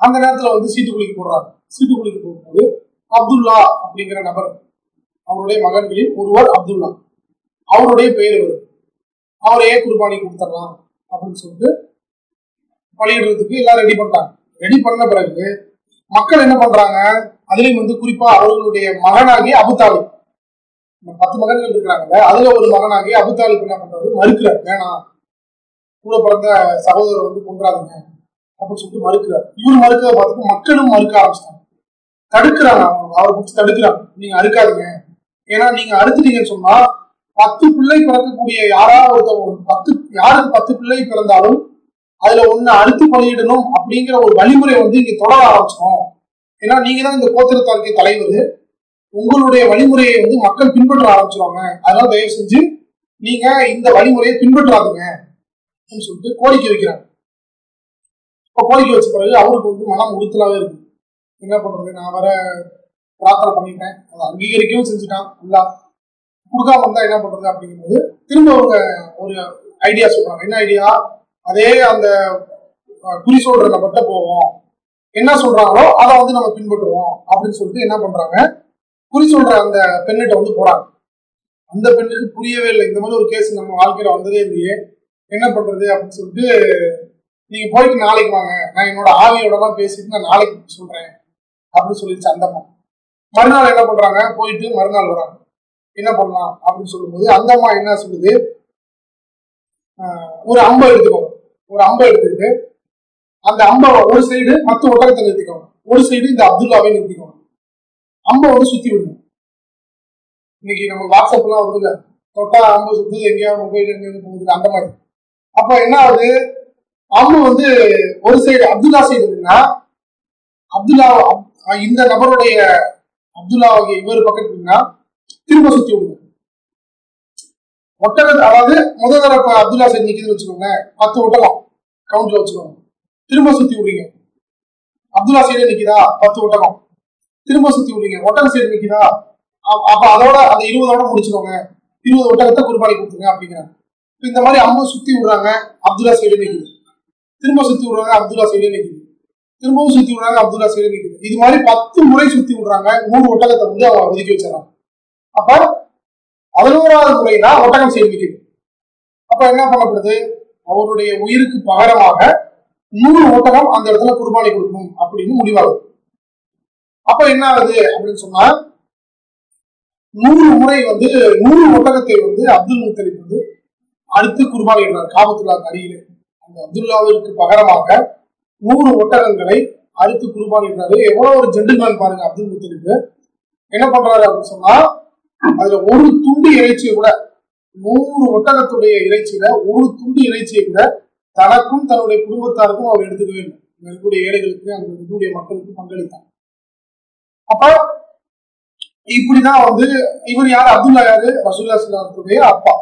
அந்த நேரத்துல வந்து சீட்டு குளிக்க போடுறாரு சீட்டு போகும்போது அப்துல்லா அப்படிங்கிற நபர் அவருடைய மகன்களில் ஒருவர் அப்துல்லா. அவருடைய பெயர் வரும் அவரையே குர்பானி கொடுத்துடலாம் அப்படின்னு சொல்லிட்டு பலியிடுறதுக்கு எல்லாம் ரெடி பண்ணிட்டாங்க. ரெடி பண்ண பிறகு மக்கள் என்ன பண்றாங்க? அதுலயும் வந்து குறிப்பா அவர்களுடைய மகனாகி அபுதாலிப் பத்து மகன்கள் இருக்கிறாங்கல்ல அதுல ஒரு மகனாகி அபுதாலிப் என்ன பண்றாரு? மறுக்கிறார். வேணாம். கூட பிறந்த சகோதரர் வந்து கொன்றாதீங்க. அப்படின்னு சொல்லிட்டு மறுக்கிறார். இவர் மறுக்கிறத பார்த்து மக்களும் மறுக்க ஆரம்பிச்சிட்டாங்க. தடுக்கிறாங்க அவங்க. அவரை பிடிச்சி தடுக்கிறாங்க. நீங்க அறுக்காதீங்க. ஏன்னா நீங்க அறுத்துட்டீங்கன்னு சொன்னா பத்து பிள்ளை பிறக்கக்கூடிய யாராவது ஒருத்தவங்க ஒரு பத்து யாருக்கு பத்து பிள்ளை பிறந்தாலும் அதுல ஒண்ணு அறுத்து பலியிடணும் அப்படிங்கிற ஒரு வழிமுறை வந்து இங்க தொடர ஆரம்பிச்சோம் ஏன்னா நீங்க தான் இந்த கோத்திரத்தாருக்கு தலைவர். உங்களுடைய வழிமுறையை வந்து மக்கள் பின்பற்ற ஆரம்பிச்சிருவாங்க. அதனால தயவு செஞ்சு நீங்க இந்த வழிமுறையை பின்பற்றாதுங்க. அப்படின்னு சொல்லிட்டு கோரிக்கை வைக்கிறாங்க. இப்போ கோரிக்கை வச்ச பிறகு அவருக்கு வந்து மனம் உறுத்தலாகவே இருக்கு என்ன பண்ணுறது நான் வர பிரார்த்தனை பண்ணிட்டேன். அதை அங்கீகரிக்கவும் செஞ்சுட்டான். அல்லா கொடுக்காம இருந்தால் என்ன பண்ணுறது அப்படிங்கும்போது திரும்ப அவங்க ஒரு ஐடியா சொல்கிறாங்க என்ன ஐடியா அதே அந்த குறி சொல்கிற நம்மகிட்ட போவோம். என்ன சொல்றாங்களோ அதை வந்து நம்ம பின்பற்றுவோம் அப்படின்னு சொல்லிட்டு என்ன பண்றாங்க? குறி சொல்ற அந்த பெண்ணிட்ட வந்து போறாங்க. அந்த பெண்ணுக்கு புரியவே இல்லை. இந்த மாதிரி ஒரு கேஸ் நம்ம வாழ்க்கையில வந்ததே இல்லையே. என்ன பண்றது அப்படின்னு சொல்லிட்டு நீங்க போயிட்டு நாளைக்கு வாங்க. நான் என்னோட ஆவியோட தான் பேசிட்டு நான் நாளைக்கு சொல்றேன். அப்படின்னு சொல்லிடுச்சு அந்த அம்மா மறுநாள் என்ன பண்றாங்க? போயிட்டு மறுநாள் வராங்க. என்ன பண்ணலாம்? அப்படின்னு சொல்லும்போது அந்த அம்மா என்ன சொல்லுது? ஒரு அம்பை எடுத்துக்கோங்க. ஒரு அம்பை எடுத்துக்கிட்டு அந்த அம்பை ஒரு சைடு மற்ற ஒட்டகத்தை நிறுத்திக்கோங்க. ஒரு சைடு இந்த அப்துல்லாவை நிறுத்திக்கோங்க. அம்பை வந்து சுத்தி விடுங்க. இன்னைக்கு நம்ம வாட்ஸ்அப்லாம் வருதுல தொட்டா அம்பு சுத்துது எங்கேயாவது மொபைல் எங்கேயாவது போகுது அந்த மாதிரி. அப்ப என்ன ஆகுது? அவங்க வந்து ஒரு சைடு அப்துல்லா சைடு இருக்குன்னா அப்துல்லா அப்- இந்த நபருடைய அப்துல்லா ஆகிய இவர் பக்கத்துலன்னா திரும்ப சுத்தி விடுங்க. ஒட்டக அதாவது முதல் தர அப்துல்லா சைடு நிக்குதுன்னு வச்சுக்கோங்க பத்து ஒட்டகம் கவுண்ட்ல வச்சுக்கோங்க. திரும்ப சுத்தி விடுங்க. அப்துல்லா சைடு நிக்குதா? பத்து ஒட்டகம். திரும்ப சுத்தி விடுங்க. ஒட்டக சைடு நிக்குதா? அப்ப அதோட அந்த இருபதோட முடிச்சுக்கோங்க. இருபது ஒட்டகத்தை குர்பானி கொடுத்துருங்க அப்படிங்கிறாங்க. இந்த மாதிரி அம்மா சுத்தி விடுறாங்க அப்துல்லா சைடு நிக்குது. திரும்ப சுத்தி விடுறாங்க அப்துல்லா சைடே நிக்குது. திரும்பவும் சுத்தி விடுறாங்க அப்துல்லா சைடே நிக்குது. இது மாதிரி பத்து முறை சுத்தி விடுறாங்க. மூணு ஒட்டகத்தை வந்து அவன் ஒதுக்கி வச்சிடறான் அப்ப பதினோராவது முறைனா ஒட்டகம் சைடு நிக்குது. அப்ப என்ன பண்ணப்படுது? அவருடைய உயிருக்கு பகரமாக நூறு ஒட்டகம் அந்த இடத்துல குர்பானி கொடுக்கணும் அப்படின்னு முடிவாகுது. அப்ப என்ன ஆகுது அப்படின்னு சொன்னா நூறு முறை வந்து நூறு ஒட்டகத்தை வந்து அப்துல் முத்தலிப் வந்து அடுத்து குர்பானி இடுறார். காபத்துல்லா அருகிலே அப்துல்லாவிற்கு பகரமாக நூறு ஒட்டகங்களை அடுத்து குருபானிடுறாரு. எவ்வளவு ஒரு ஜென்டில்மேன் பாருங்க அப்துல் முத்தலிப் என்ன பண்றாரு அப்படின்னு சொன்னா அதுல ஒரு துண்டு இறைச்சியை கூட நூறு ஒட்டகத்துடைய இறைச்சியில ஒரு துண்டு இறைச்சியை கூட தனக்கும் தன்னுடைய குடும்பத்தாருக்கும் அவர் எடுத்துக்கவே இல்லை. இருக்கக்கூடிய ஏழைகளுக்கு அங்க இருக்கக்கூடிய மக்களுக்கு பங்களித்தார். அப்ப இப்படிதான் வந்து இவர் யாரு? அப்துல்லா யாரு? ரசூல்லா சல்லாத்துடைய அப்பா.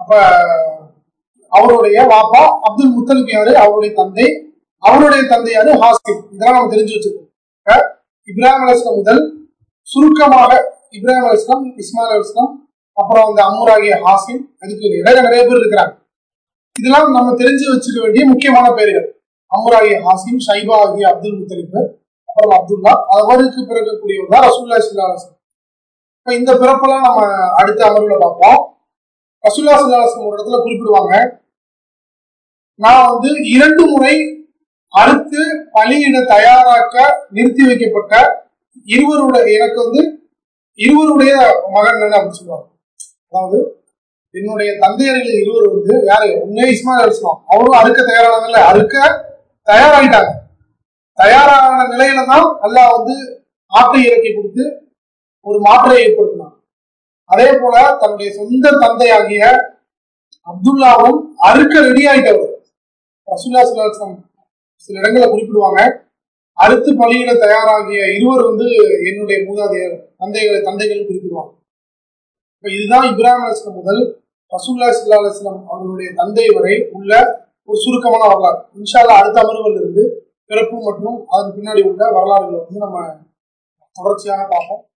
அப்ப அவருடைய வாப்பா அப்துல் முத்தலிபியாரு அவருடைய தந்தை. அவருடைய தந்தையாரு ஹாசிம். இதெல்லாம் நம்ம தெரிஞ்சு வச்சிருக்கோம். இப்ராஹிம் அலுவலம் முதல் சுருக்கமாக இப்ராஹிம் அலுவலம் இஸ்மாயில் அலுவலம் அப்புறம் அந்த அம்முராகிய ஹாசிம் அதுக்கு நிறைய நிறைய பேர் இருக்கிறாங்க. இதெல்லாம் நம்ம தெரிஞ்சு வச்சுக்க வேண்டிய முக்கியமான பேர்கள். அம்முராகிய ஹாசிம் ஷைபா ஆகிய அப்துல் முத்தலிப் அப்புறம் அப்துல்லா அவருக்கு பிறக்கக்கூடியவர் தான் ரசூல்லா சுல்லா இப்ப இந்த பிறப்பெல்லாம் நம்ம அடுத்த அமர்வுல பார்ப்போம். ரசூல்லா ஒரு இடத்துல குறிப்பிடுவாங்க. நான் வந்து இரண்டு முறை அறுத்து பலியிட தயாராக்க நிறுத்தி வைக்கப்பட்ட இருவருடைய எனக்கு வந்து இருவருடைய மகன் அப்படின்னு சொல்லுவாங்க. அதாவது என்னுடைய தந்தையர்கள் இருவர் வந்து யாரு உன்னே இஸ்மாயில் அலிஸ்லாம் அவரும் அறுக்க தயாரானாங்கல்ல அறுக்க தயாராகிட்டாங்க தயாரான நிலையில தான் அல்லாஹ் வந்து ஆற்றை இறக்கி கொடுத்து ஒரு மாற்றை ஏற்படுத்தினான். அதே போல தன்னுடைய சொந்த தந்தையாகிய அப்துல்லாவும் அறுக்க ரெடி ஆயிட்டவர். ரசூல்லா சில இடங்களை குறிப்பிடுவாங்க. அறுத்து பலியிட தயாராகிய இருவர் வந்து என்னுடைய மூதாதையர் தந்தைகளை தந்தைகள் குறிப்பிடுவாங்க. இப்ப இதுதான் இப்ராஹிம் அலிஸ்லாம் முதல் ரசூல்லா சுல்லா அலிஸ்லாம் அவர்களுடைய தந்தை வரை உள்ள ஒரு சுருக்கமான வரலாறு. இன்ஷால்லா அடுத்த அமர்வுகள் இருந்து பிறப்பு மற்றும் அதன் பின்னாடி உள்ள வரலாறுகளை வந்து நம்ம தொடர்ச்சியாக பார்ப்போம்.